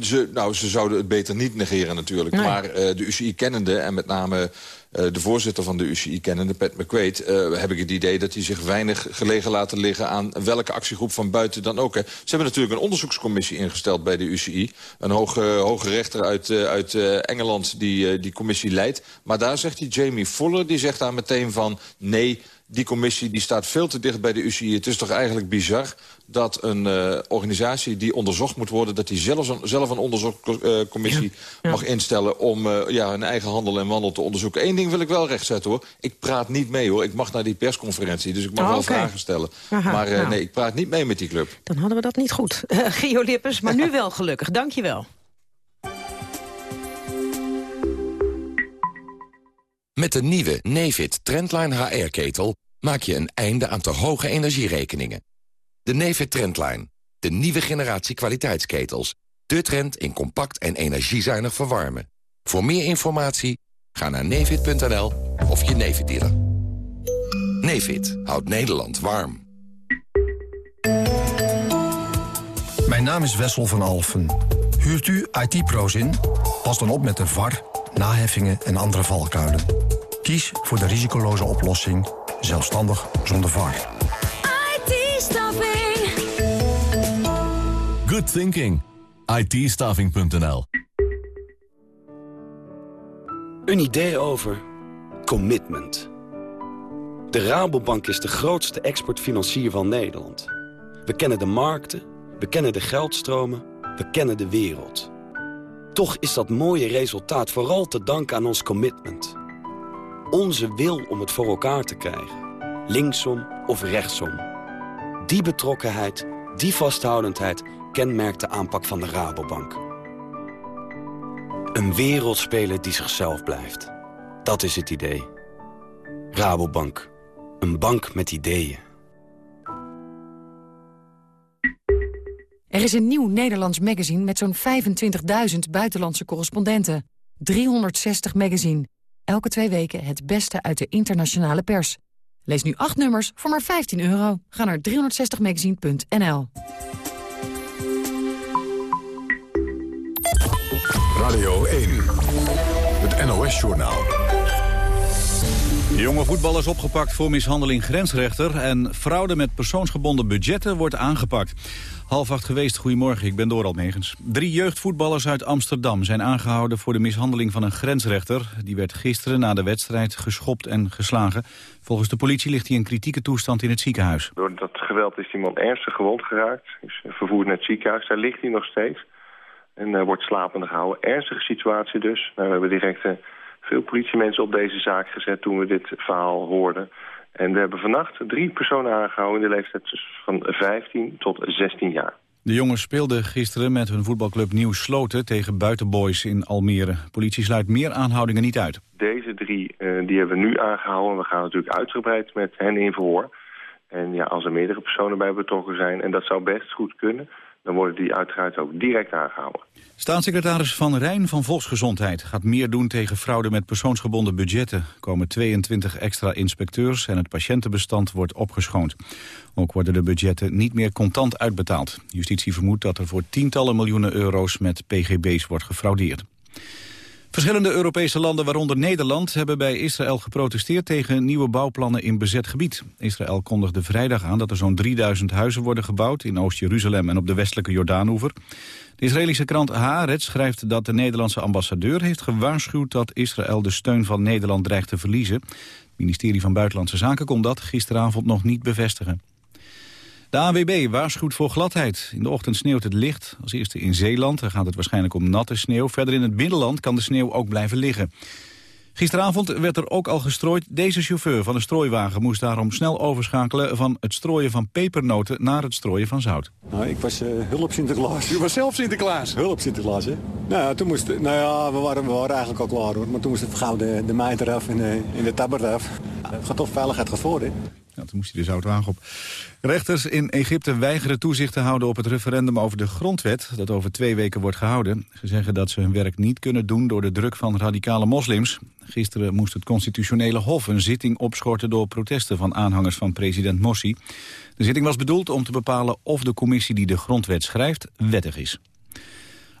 ze, nou, ze zouden het beter niet negeren natuurlijk. Nee. Maar uh, de UCI kennende en met name de voorzitter van de UCI kennende, Pat McQuaid... Uh, heb ik het idee dat hij zich weinig gelegen laten liggen... aan welke actiegroep van buiten dan ook. Ze hebben natuurlijk een onderzoekscommissie ingesteld bij de UCI. Een hoge, hoge rechter uit, uit Engeland die die commissie leidt. Maar daar zegt hij Jamie Fuller, die zegt daar meteen van... nee, die commissie die staat veel te dicht bij de UCI. Het is toch eigenlijk bizar dat een uh, organisatie die onderzocht moet worden... dat die zelf een, zelf een onderzoekcommissie uh, ja. mag instellen... om uh, ja, hun eigen handel en wandel te onderzoeken. Eén ding wil ik wel rechtzetten, hoor. Ik praat niet mee, hoor. Ik mag naar die persconferentie, dus ik mag oh, wel okay. vragen stellen. Aha, maar nou. nee, ik praat niet mee met die club. Dan hadden we dat niet goed. Gio Lippers, maar nu wel gelukkig. Dank je wel. Met de nieuwe Nefit Trendline HR-ketel maak je een einde aan te hoge energierekeningen. De Nefit Trendline. De nieuwe generatie kwaliteitsketels. De trend in compact en energiezuinig verwarmen. Voor meer informatie ga naar nevid.nl of je Nevid dealer. Nevid houdt Nederland warm. Mijn naam is Wessel van Alfen. Huurt u IT-pro's in? Pas dan op met de VAR, naheffingen en andere valkuilen. Kies voor de risicoloze oplossing, zelfstandig zonder VAR. IT-staffing. Good thinking. it Een idee over commitment. De Rabobank is de grootste exportfinancier van Nederland. We kennen de markten, we kennen de geldstromen, we kennen de wereld. Toch is dat mooie resultaat vooral te danken aan ons commitment. Onze wil om het voor elkaar te krijgen. Linksom of rechtsom. Die betrokkenheid, die vasthoudendheid kenmerkt de aanpak van de Rabobank. Een wereldspeler die zichzelf blijft. Dat is het idee. Rabobank. Een bank met ideeën. Er is een nieuw Nederlands magazine met zo'n 25.000 buitenlandse correspondenten. 360 magazine. Elke twee weken het beste uit de internationale pers. Lees nu acht nummers voor maar 15 euro. Ga naar 360magazine.nl Radio 1, het NOS-journaal. De jonge voetbal is opgepakt voor mishandeling grensrechter... en fraude met persoonsgebonden budgetten wordt aangepakt. Half acht geweest, goedemorgen, ik ben Dorald Megens. Drie jeugdvoetballers uit Amsterdam zijn aangehouden voor de mishandeling van een grensrechter. Die werd gisteren na de wedstrijd geschopt en geslagen. Volgens de politie ligt hij in kritieke toestand in het ziekenhuis. Door dat geweld is iemand ernstig gewond geraakt. Is vervoerd naar het ziekenhuis, daar ligt hij nog steeds. En uh, wordt slapende gehouden. Ernstige situatie dus. Nou, we hebben direct uh, veel politiemensen op deze zaak gezet toen we dit verhaal hoorden. En we hebben vannacht drie personen aangehouden in de leeftijd van 15 tot 16 jaar. De jongens speelden gisteren met hun voetbalclub Nieuw Sloten tegen Buitenboys in Almere. Politie sluit meer aanhoudingen niet uit. Deze drie uh, die hebben we nu aangehouden. We gaan natuurlijk uitgebreid met hen in verhoor. En ja, als er meerdere personen bij betrokken zijn, en dat zou best goed kunnen dan worden die uiteraard ook direct aangehouden. Staatssecretaris Van Rijn van Volksgezondheid gaat meer doen tegen fraude met persoonsgebonden budgetten. Er komen 22 extra inspecteurs en het patiëntenbestand wordt opgeschoond. Ook worden de budgetten niet meer contant uitbetaald. Justitie vermoedt dat er voor tientallen miljoenen euro's met pgb's wordt gefraudeerd. Verschillende Europese landen, waaronder Nederland, hebben bij Israël geprotesteerd tegen nieuwe bouwplannen in bezet gebied. Israël kondigde vrijdag aan dat er zo'n 3000 huizen worden gebouwd in Oost-Jeruzalem en op de westelijke Jordaanoever. De Israëlische krant Haaretz schrijft dat de Nederlandse ambassadeur heeft gewaarschuwd dat Israël de steun van Nederland dreigt te verliezen. Het ministerie van Buitenlandse Zaken kon dat gisteravond nog niet bevestigen. De AWB waarschuwt voor gladheid. In de ochtend sneeuwt het licht. Als eerste in Zeeland. Daar gaat het waarschijnlijk om natte sneeuw. Verder in het binnenland kan de sneeuw ook blijven liggen. Gisteravond werd er ook al gestrooid. Deze chauffeur van de strooiwagen moest daarom snel overschakelen... van het strooien van pepernoten naar het strooien van zout. Nou, ik was uh, hulp Sinterklaas. U was zelf Sinterklaas? Hulp Sinterklaas, hè? Nou ja, toen moest, nou ja we, waren, we waren eigenlijk al klaar, hoor. Maar toen moest het gauw de, de meid eraf en de, en de tabber eraf. Het gaat toch veiligheid gevoerd, hè? Ja, toen moest hij de zoutwagen op. Rechters in Egypte weigeren toezicht te houden op het referendum over de grondwet... dat over twee weken wordt gehouden. Ze zeggen dat ze hun werk niet kunnen doen door de druk van radicale moslims. Gisteren moest het constitutionele hof een zitting opschorten... door protesten van aanhangers van president Morsi. De zitting was bedoeld om te bepalen of de commissie die de grondwet schrijft wettig is.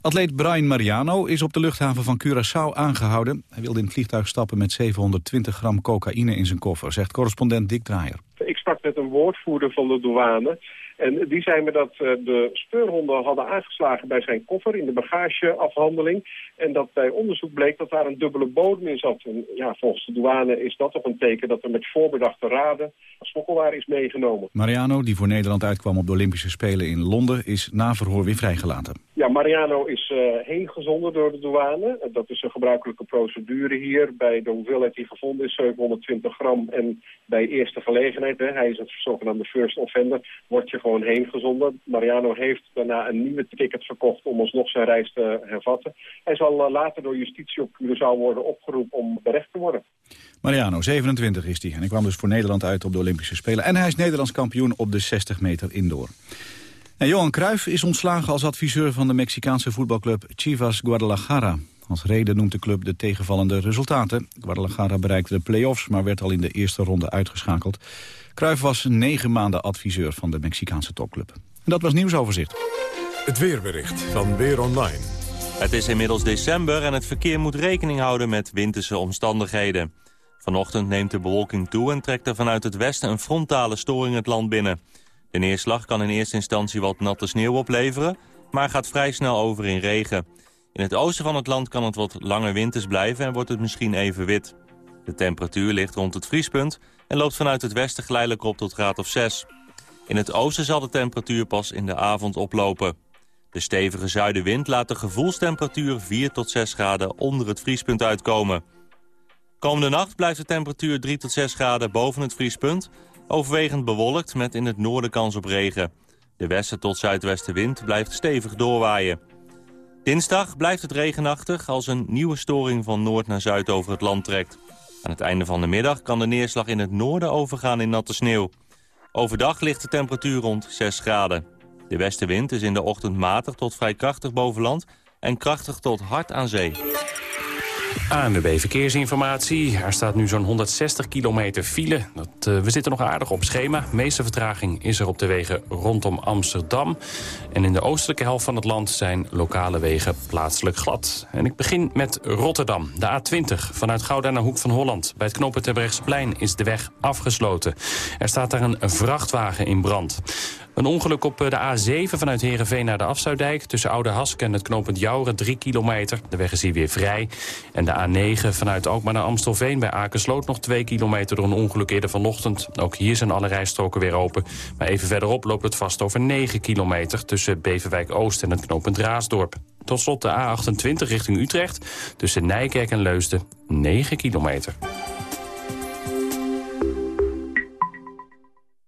Atleet Brian Mariano is op de luchthaven van Curaçao aangehouden. Hij wilde in het vliegtuig stappen met 720 gram cocaïne in zijn koffer, zegt correspondent Dick Draaier. Ik sprak met een woordvoerder van de douane. En die zei me dat eh, de speurhonden hadden aangeslagen bij zijn koffer in de bagageafhandeling. En dat bij onderzoek bleek dat daar een dubbele bodem in zat. En ja, volgens de douane is dat toch een teken dat er met voorbedachte raden smokkelwaar is meegenomen. Mariano, die voor Nederland uitkwam op de Olympische Spelen in Londen, is na verhoor weer vrijgelaten. Ja, Mariano is uh, heen gezonden door de douane. Dat is een gebruikelijke procedure hier. Bij de hoeveelheid die gevonden is, 720 gram. En bij eerste gelegenheid, hè, hij is een zogenaamde first offender, wordt je gewoon heen gezonden. Mariano heeft daarna een nieuwe ticket verkocht om alsnog zijn reis te hervatten. Hij zal uh, later door justitie op Curaçao worden opgeroepen om berecht te worden. Mariano, 27 is hij. En hij kwam dus voor Nederland uit op de Olympische Spelen. En hij is Nederlands kampioen op de 60 meter indoor. En Johan Cruijff is ontslagen als adviseur van de Mexicaanse voetbalclub Chivas Guadalajara. Als reden noemt de club de tegenvallende resultaten. Guadalajara bereikte de play-offs, maar werd al in de eerste ronde uitgeschakeld. Cruijff was negen maanden adviseur van de Mexicaanse topclub. En dat was nieuwsoverzicht. Het weerbericht van Weer Online. Het is inmiddels december en het verkeer moet rekening houden met winterse omstandigheden. Vanochtend neemt de bewolking toe en trekt er vanuit het westen een frontale storing het land binnen. De neerslag kan in eerste instantie wat natte sneeuw opleveren, maar gaat vrij snel over in regen. In het oosten van het land kan het wat langer winters blijven en wordt het misschien even wit. De temperatuur ligt rond het vriespunt en loopt vanuit het westen geleidelijk op tot graad of 6. In het oosten zal de temperatuur pas in de avond oplopen. De stevige zuidenwind laat de gevoelstemperatuur 4 tot 6 graden onder het vriespunt uitkomen. Komende nacht blijft de temperatuur 3 tot 6 graden boven het vriespunt... overwegend bewolkt met in het noorden kans op regen. De westen tot zuidwestenwind blijft stevig doorwaaien. Dinsdag blijft het regenachtig als een nieuwe storing van noord naar zuid over het land trekt. Aan het einde van de middag kan de neerslag in het noorden overgaan in natte sneeuw. Overdag ligt de temperatuur rond 6 graden. De westenwind is in de ochtend matig tot vrij krachtig boven land... en krachtig tot hard aan zee. ANWB Verkeersinformatie. Er staat nu zo'n 160 kilometer file. Dat, uh, we zitten nog aardig op schema. De meeste vertraging is er op de wegen rondom Amsterdam. En in de oostelijke helft van het land zijn lokale wegen plaatselijk glad. En ik begin met Rotterdam. De A20 vanuit Gouda naar Hoek van Holland. Bij het knooppunt Terbrechtseplein is de weg afgesloten. Er staat daar een vrachtwagen in brand. Een ongeluk op eh, de A7 vanuit Heerenveen naar de Afsluitdijk... tussen Oude Hask en het knooppunt Jouren, 3 kilometer. De weg is hier weer vrij. En de A9 vanuit Alkmaar naar Amstelveen bij Akersloot... nog 2 kilometer door een ongeluk eerder vanochtend. Ook hier zijn alle rijstroken weer open. Maar even verderop loopt het vast over 9 kilometer... tussen Beverwijk Oost en het knooppunt Raasdorp. Tot slot de A28 richting Utrecht. Tussen Nijkerk en Leusden, 9 kilometer.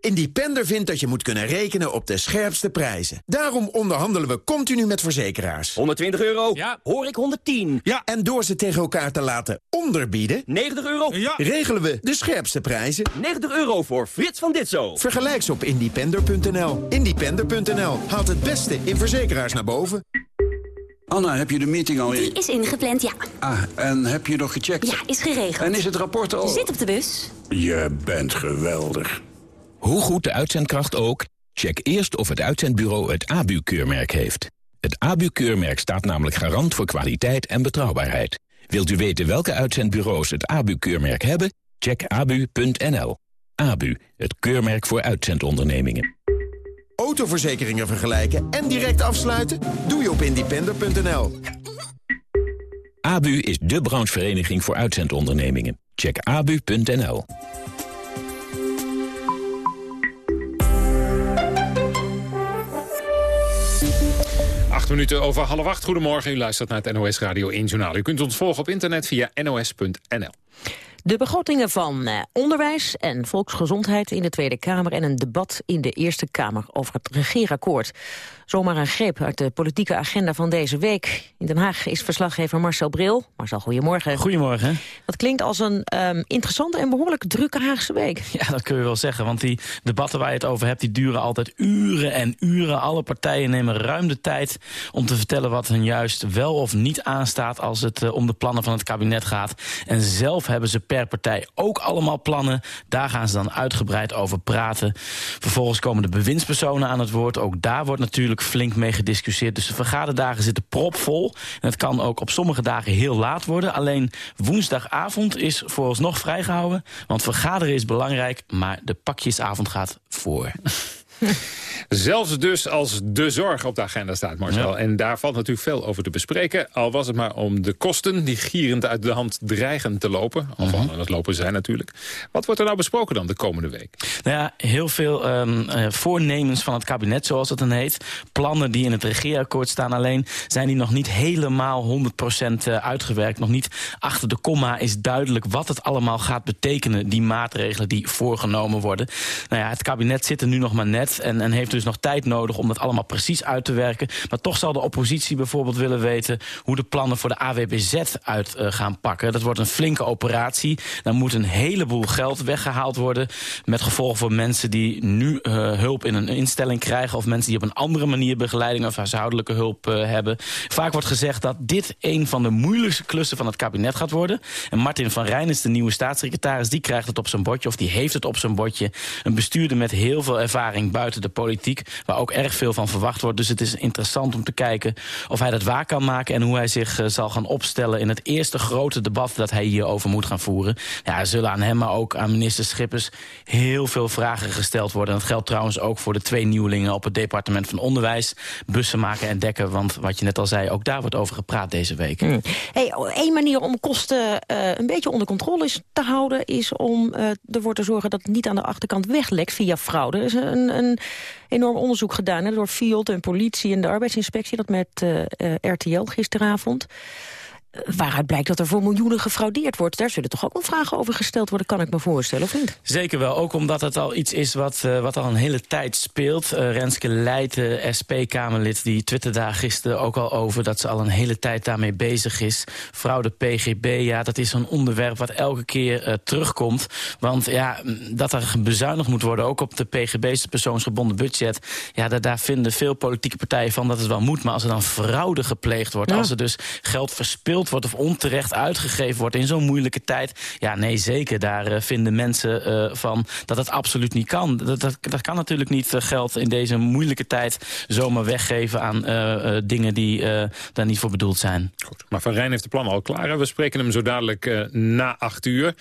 Independer vindt dat je moet kunnen rekenen op de scherpste prijzen. Daarom onderhandelen we continu met verzekeraars. 120 euro? Ja. Hoor ik 110? Ja. En door ze tegen elkaar te laten onderbieden... 90 euro? Ja. Regelen we de scherpste prijzen. 90 euro voor Frits van Ditzo. Vergelijk ze op independer.nl. Independer.nl haalt het beste in verzekeraars naar boven. Anna, heb je de meeting al... Die is ingepland, ja. Ah, en heb je nog gecheckt? Ja, is geregeld. En is het rapport al... Zit op de bus. Je bent geweldig. Hoe goed de uitzendkracht ook, check eerst of het uitzendbureau het ABU-keurmerk heeft. Het ABU-keurmerk staat namelijk garant voor kwaliteit en betrouwbaarheid. Wilt u weten welke uitzendbureaus het ABU-keurmerk hebben? Check abu.nl. ABU, het keurmerk voor uitzendondernemingen. Autoverzekeringen vergelijken en direct afsluiten? Doe je op independer.nl. ABU is de branchevereniging voor uitzendondernemingen. Check abu.nl. minuten over half acht. Goedemorgen, u luistert naar het NOS Radio 1 Journaal. U kunt ons volgen op internet via nos.nl. De begrotingen van eh, onderwijs en volksgezondheid in de Tweede Kamer... en een debat in de Eerste Kamer over het regeerakkoord. Zomaar een greep uit de politieke agenda van deze week. In Den Haag is verslaggever Marcel Bril. Marcel, goedemorgen. Goedemorgen. Dat klinkt als een um, interessante en behoorlijk drukke Haagse week. Ja, dat kun je wel zeggen, want die debatten waar je het over hebt... die duren altijd uren en uren. Alle partijen nemen ruim de tijd om te vertellen wat hun juist wel of niet aanstaat... als het uh, om de plannen van het kabinet gaat. En zelf hebben ze per partij ook allemaal plannen. Daar gaan ze dan uitgebreid over praten. Vervolgens komen de bewindspersonen aan het woord. Ook daar wordt natuurlijk flink mee gediscussieerd. Dus de vergaderdagen zitten propvol. En het kan ook op sommige dagen heel laat worden. Alleen woensdagavond is vooralsnog vrijgehouden. Want vergaderen is belangrijk, maar de pakjesavond gaat voor. Zelfs dus als de zorg op de agenda staat, Marcel. En daar valt natuurlijk veel over te bespreken. Al was het maar om de kosten die gierend uit de hand dreigen te lopen. Of Mhm. aan het lopen zijn natuurlijk. Wat wordt er nou besproken dan de komende week? Nou ja, heel veel ehm, eh, voornemens van het kabinet, zoals het dan heet. Plannen die in het regeerakkoord staan. Alleen zijn die nog niet helemaal 100% eh, uitgewerkt. Nog niet achter de komma is duidelijk wat het allemaal gaat betekenen. Die maatregelen die voorgenomen worden. Nou ja, het kabinet zit er nu nog maar net. En, en heeft dus nog tijd nodig om dat allemaal precies uit te werken. Maar toch zal de oppositie bijvoorbeeld willen weten... hoe de plannen voor de AWBZ uit eh, gaan pakken. Dat wordt een flinke operatie. Daar moet een heleboel geld weggehaald worden. Met gevolg voor mensen die nu eh, hulp in een instelling krijgen... of mensen die op een andere manier begeleiding of huishoudelijke hulp eh, hebben. Vaak wordt gezegd dat dit een van de moeilijkste klussen van het kabinet gaat worden. En Martin van Rijn is de nieuwe staatssecretaris. Die krijgt het op zijn bordje, of die heeft het op zijn bordje. Een bestuurder met heel veel ervaring buiten de politiek... waar ook erg veel van verwacht wordt. Dus het is interessant om te kijken of hij dat waar kan maken... en hoe hij zich eh, zal gaan opstellen in het eerste grote debat... dat hij hierover moet gaan voeren. Ja, zullen aan hem, maar ook aan minister Schippers... heel veel vragen gesteld worden. En dat geldt trouwens ook voor de twee nieuwelingen... op het departement van Onderwijs, bussen maken en dekken. Want wat je net al zei, ook daar wordt over gepraat deze week. Hey, één manier om kosten eh, een beetje onder controle te houden... is om eh, ervoor te zorgen dat het niet aan de achterkant weglekt via fraude. Is een, een enorm onderzoek gedaan hè, door Field en politie en de arbeidsinspectie... dat met eh, eh, RTL gisteravond. Eh, Waaruit blijkt dat er voor miljoenen gefraudeerd wordt. Daar zullen toch ook wel vragen over gesteld worden, kan ik me voorstellen, of niet? Zeker wel, ook omdat het al iets is wat, uh, wat al een hele tijd speelt. Uh, Renske Leijten, SP-Kamerlid, die twitterde daar gisteren ook al over... dat ze al een hele tijd daarmee bezig is. Fraude PGB, ja, dat is een onderwerp wat elke keer uh, terugkomt. Want ja, dat er bezuinigd moet worden, ook op de PGB's, de persoonsgebonden budget... ja, daar, daar vinden veel politieke partijen van dat het wel moet. Maar als er dan fraude gepleegd wordt, ja. als er dus geld verspild wordt of onterecht uitgegeven wordt in zo'n moeilijke tijd. Ja, nee, zeker. Daar uh, vinden mensen uh, van dat het absoluut niet kan. Dat, dat, kan natuurlijk niet uh, geld in deze moeilijke tijd zomaar weggeven aan dingen die daar niet voor bedoeld zijn. Goed, maar Van Rijn heeft de plannen al klaar. We spreken hem zo dadelijk na acht uur. En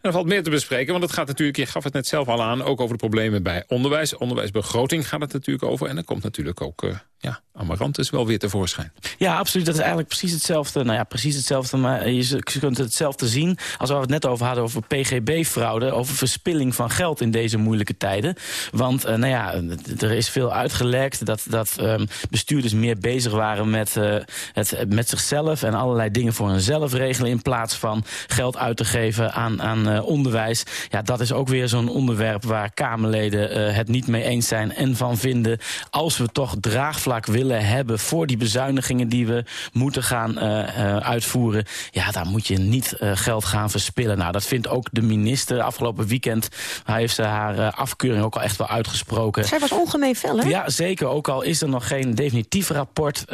er valt meer te bespreken, want het gaat natuurlijk, je gaf het net zelf al aan... ook over de problemen bij onderwijs. Onderwijsbegroting gaat het natuurlijk over. En er komt natuurlijk ook, ja, Amarantus wel weer tevoorschijn. Ja, absoluut. Dat is eigenlijk precies hetzelfde. Nou ja, precies hetzelfde, maar je kunt hetzelfde zien... als we het net over hadden over PGB-fraude... over verspilling van geld in deze moeilijke tijden. Want, uh, nou ja, er is veel uitgelekt dat, dat um, bestuurders meer bezig waren met, uh, het, met zichzelf... en allerlei dingen voor hunzelf regelen... in plaats van geld uit te geven aan... aan onderwijs. Ja, dat is ook weer zo'n onderwerp waar Kamerleden het niet mee eens zijn en van vinden. Als we toch draagvlak willen hebben voor die bezuinigingen die we moeten gaan uh, uitvoeren. Ja, daar moet je niet geld gaan verspillen. Nou, dat vindt ook de minister afgelopen weekend. Hij heeft haar afkeuring ook al echt wel uitgesproken. Zij was ongemeen fel, hè? Ja, zeker. Ook al is er nog geen definitief rapport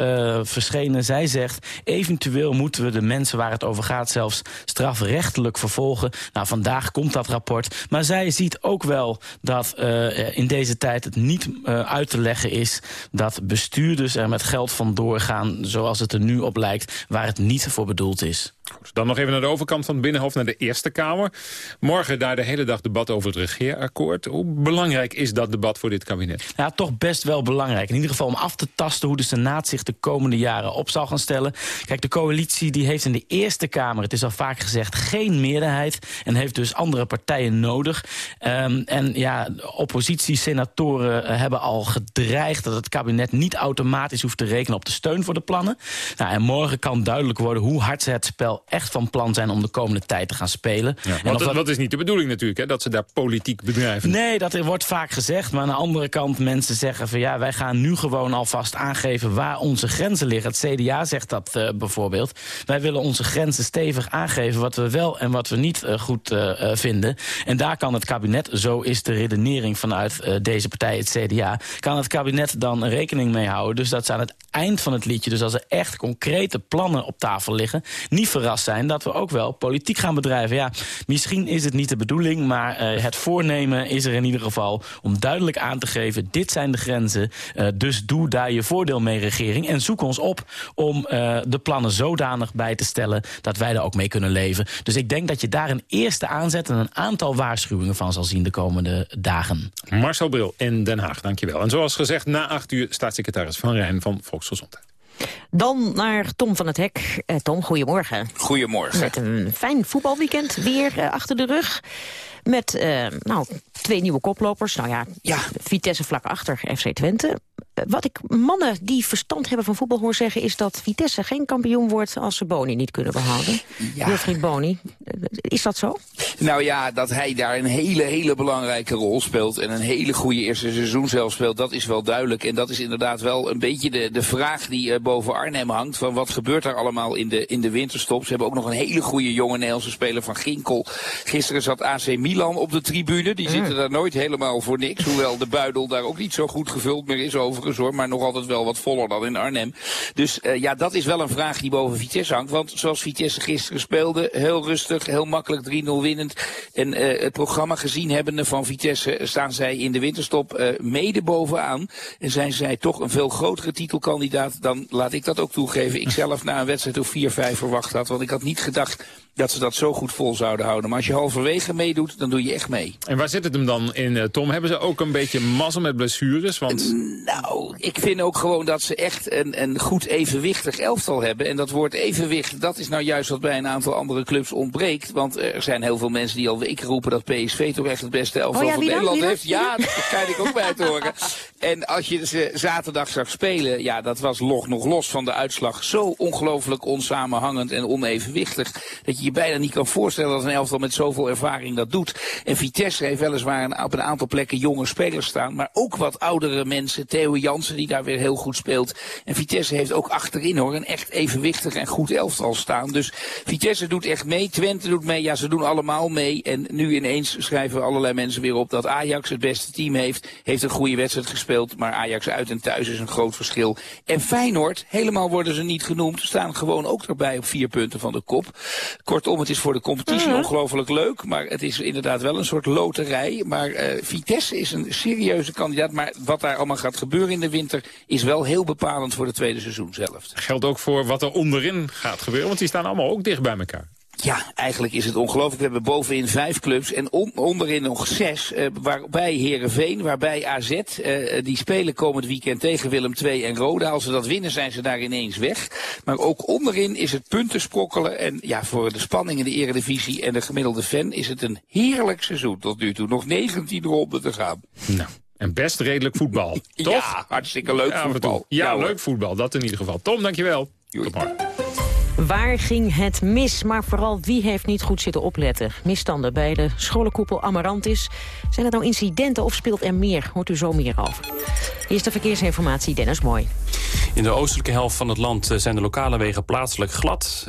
verschenen. Zij zegt, eventueel moeten we de mensen waar het over gaat zelfs strafrechtelijk vervolgen. Nou, vandaag komt dat rapport. Maar zij ziet ook wel dat in deze tijd het niet uit te leggen is... dat bestuurders er met geld vandoor gaan, zoals het er nu op lijkt... waar het niet voor bedoeld is. Goed, dan nog even naar de overkant van het Binnenhof, naar de Eerste Kamer. Morgen daar de hele dag debat over het regeerakkoord. Hoe belangrijk is dat debat voor dit kabinet? Ja, toch best wel belangrijk. In ieder geval om af te tasten hoe de Senaat zich de komende jaren op zal gaan stellen. Kijk, de coalitie die heeft in de Eerste Kamer, het is al vaak gezegd, geen meerderheid. En heeft dus andere partijen nodig. Um, en ja, oppositiesenatoren uh, hebben al gedreigd dat het kabinet niet automatisch hoeft te rekenen op de steun voor de plannen. Nou, en morgen kan duidelijk worden hoe hard ze het spel echt van plan zijn om de komende tijd te gaan spelen. Ja, want dat, dat is niet de bedoeling natuurlijk, hè, dat ze daar politiek bedrijven. Nee, dat wordt vaak gezegd. Maar aan de andere kant mensen zeggen van ja, wij gaan nu gewoon alvast aangeven waar onze grenzen liggen. Het CDA zegt dat uh, bijvoorbeeld. Wij willen onze grenzen stevig aangeven wat we wel en wat we niet uh, goed uh, vinden. En daar kan het kabinet, zo is de redenering vanuit deze partij, het CDA, kan het kabinet dan rekening mee houden. Dus dat ze aan het eind van het liedje, dus als er echt concrete plannen op tafel liggen, niet zijn dat we ook wel politiek gaan bedrijven. Ja, misschien is het niet de bedoeling, maar uh, het voornemen is er in ieder geval... om duidelijk aan te geven, dit zijn de grenzen. Uh, dus doe daar je voordeel mee, regering. En zoek ons op om uh, de plannen zodanig bij te stellen... dat wij er ook mee kunnen leven. Dus ik denk dat je daar een eerste aanzet... en een aantal waarschuwingen van zal zien de komende dagen. Marcel Bril in Den Haag, dankjewel. En zoals gezegd, na acht uur staatssecretaris Van Rijn van Volksgezondheid. Dan naar Tom van het Hek. Uh, Tom, goedemorgen. Goedemorgen. Met een fijn voetbalweekend weer uh, achter de rug. Met uh, nou, twee nieuwe koplopers. Nou ja, ja, Vitesse vlak achter FC Twente. Wat ik mannen die verstand hebben van voetbal hoor zeggen... is dat Vitesse geen kampioen wordt als ze Boni niet kunnen behouden. Ja. Wilfried Boni. Is dat zo? Nou ja, dat hij daar een hele, hele belangrijke rol speelt... en een hele goede eerste seizoen zelf speelt, dat is wel duidelijk. En dat is inderdaad wel een beetje de, de vraag die uh, boven Arnhem hangt... van wat gebeurt daar allemaal in de, in de winterstop. Ze hebben ook nog een hele goede jonge Nederlandse speler van Ginkel. Gisteren zat AC Milan op de tribune. Die mm. zitten daar nooit helemaal voor niks. Hoewel de buidel daar ook niet zo goed gevuld meer is overigens hoor. Maar nog altijd wel wat voller dan in Arnhem. Dus uh, ja, dat is wel een vraag die boven Vitesse hangt. Want zoals Vitesse gisteren speelde, heel rustig, heel makkelijk 3-0 winnend. En uh, het programma gezien hebbende van Vitesse staan zij in de winterstop uh, mede bovenaan. En zijn zij toch een veel grotere titelkandidaat dan, laat ik dat ook toegeven, ik zelf na een wedstrijd of 4-5 verwacht had. Want ik had niet gedacht dat ze dat zo goed vol zouden houden. Maar als je halverwege meedoet, dan doe je echt mee. En waar zit het hem dan in, Tom? Hebben ze ook een beetje mazzel met blessures? Want... Nou, ik vind ook gewoon dat ze echt een, een goed evenwichtig elftal hebben. En dat woord evenwicht, dat is nou juist wat bij een aantal andere clubs ontbreekt. Want er zijn heel veel mensen die al weken roepen dat PSV toch echt het beste elftal oh ja, van Nederland heeft. Ja, dat krijg ik ook bij te horen. En als je ze zaterdag zag spelen, ja, dat was nog, nog los van de uitslag zo ongelooflijk onsamenhangend en onevenwichtig. Dat je je bijna niet kan voorstellen dat een elftal met zoveel ervaring dat doet. En Vitesse heeft weliswaar een, op een aantal plekken jonge spelers staan. Maar ook wat oudere mensen. Theo Jansen die daar weer heel goed speelt. En Vitesse heeft ook achterin hoor een echt evenwichtig en goed elftal staan. Dus Vitesse doet echt mee. Twente doet mee. Ja, ze doen allemaal mee. En nu ineens schrijven allerlei mensen weer op dat Ajax het beste team heeft. Heeft een goede wedstrijd gespeeld. Maar Ajax uit en thuis is een groot verschil. En Feyenoord, helemaal worden ze niet genoemd. Staan gewoon ook erbij op vier punten van de kop. Kortom, het is voor de competitie Mhm. ongelooflijk leuk. Maar het is inderdaad wel een soort loterij. Maar uh, Vitesse is een serieuze kandidaat. Maar wat daar allemaal gaat gebeuren in de winter is wel heel bepalend voor het tweede seizoen zelf. Geldt ook voor wat er onderin gaat gebeuren, want die staan allemaal ook dicht bij elkaar. Ja, eigenlijk is het ongelooflijk. We hebben bovenin vijf clubs en on, onderin nog zes. Uh, waarbij Herenveen, waarbij AZ, uh, die spelen komend weekend tegen Willem II en Roda. Als ze dat winnen zijn ze daar ineens weg. Maar ook onderin is het punten sprokkelen. En ja, voor de spanning in de eredivisie en de gemiddelde fan is het een heerlijk seizoen tot nu toe. Nog 19 ronden te gaan. Nou. En best redelijk voetbal, toch? Ja, hartstikke leuk ja, voetbal. Ja, ja leuk voetbal, dat in ieder geval. Tom, dankjewel. Tot morgen. Waar ging het mis, maar vooral wie heeft niet goed zitten opletten? Misstanden bij de scholenkoepel Amarantis. Zijn het nou incidenten of speelt er meer? Hoort u zo meer over. Hier is de verkeersinformatie, Dennis Mooi. In de oostelijke helft van het land zijn de lokale wegen plaatselijk glad.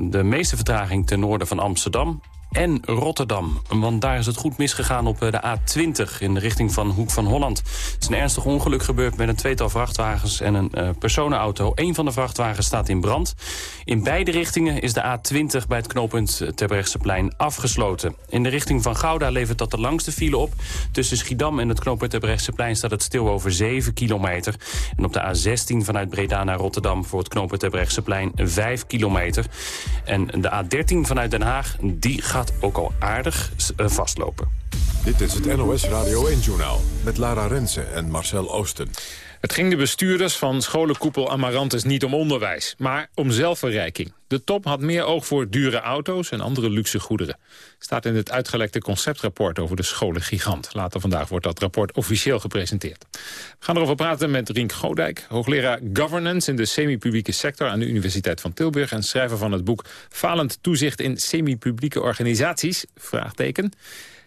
De meeste vertraging ten noorden van Amsterdam en Rotterdam. Want daar is het goed misgegaan op de A20 in de richting van Hoek van Holland. Het is een ernstig ongeluk gebeurd met een tweetal vrachtwagens en een uh, personenauto. Een van de vrachtwagens staat in brand. In beide richtingen is de A20 bij het knooppunt Terbrechtseplein afgesloten. In de richting van Gouda levert dat de langste file op. Tussen Schiedam en het knooppunt Terbrechtseplein staat het stil over 7 kilometer. En op de A16 vanuit Breda naar Rotterdam voor het knooppunt Terbrechtseplein 5 kilometer. En de A13 vanuit Den Haag, die gaat gaat ook al aardig uh, vastlopen. Dit is het NOS Radio 1-journaal met Lara Rensen en Marcel Oosten. Het ging de bestuurders van scholenkoepel Amarantis niet om onderwijs, maar om zelfverrijking. De top had meer oog voor dure auto's en andere luxe goederen. Staat in het uitgelekte conceptrapport over de scholengigant. Later vandaag wordt dat rapport officieel gepresenteerd. We gaan erover praten met Rink Godijk, hoogleraar governance in de semi-publieke sector aan de Universiteit van Tilburg en schrijver van het boek Falend toezicht in semi-publieke organisaties. Vraagteken.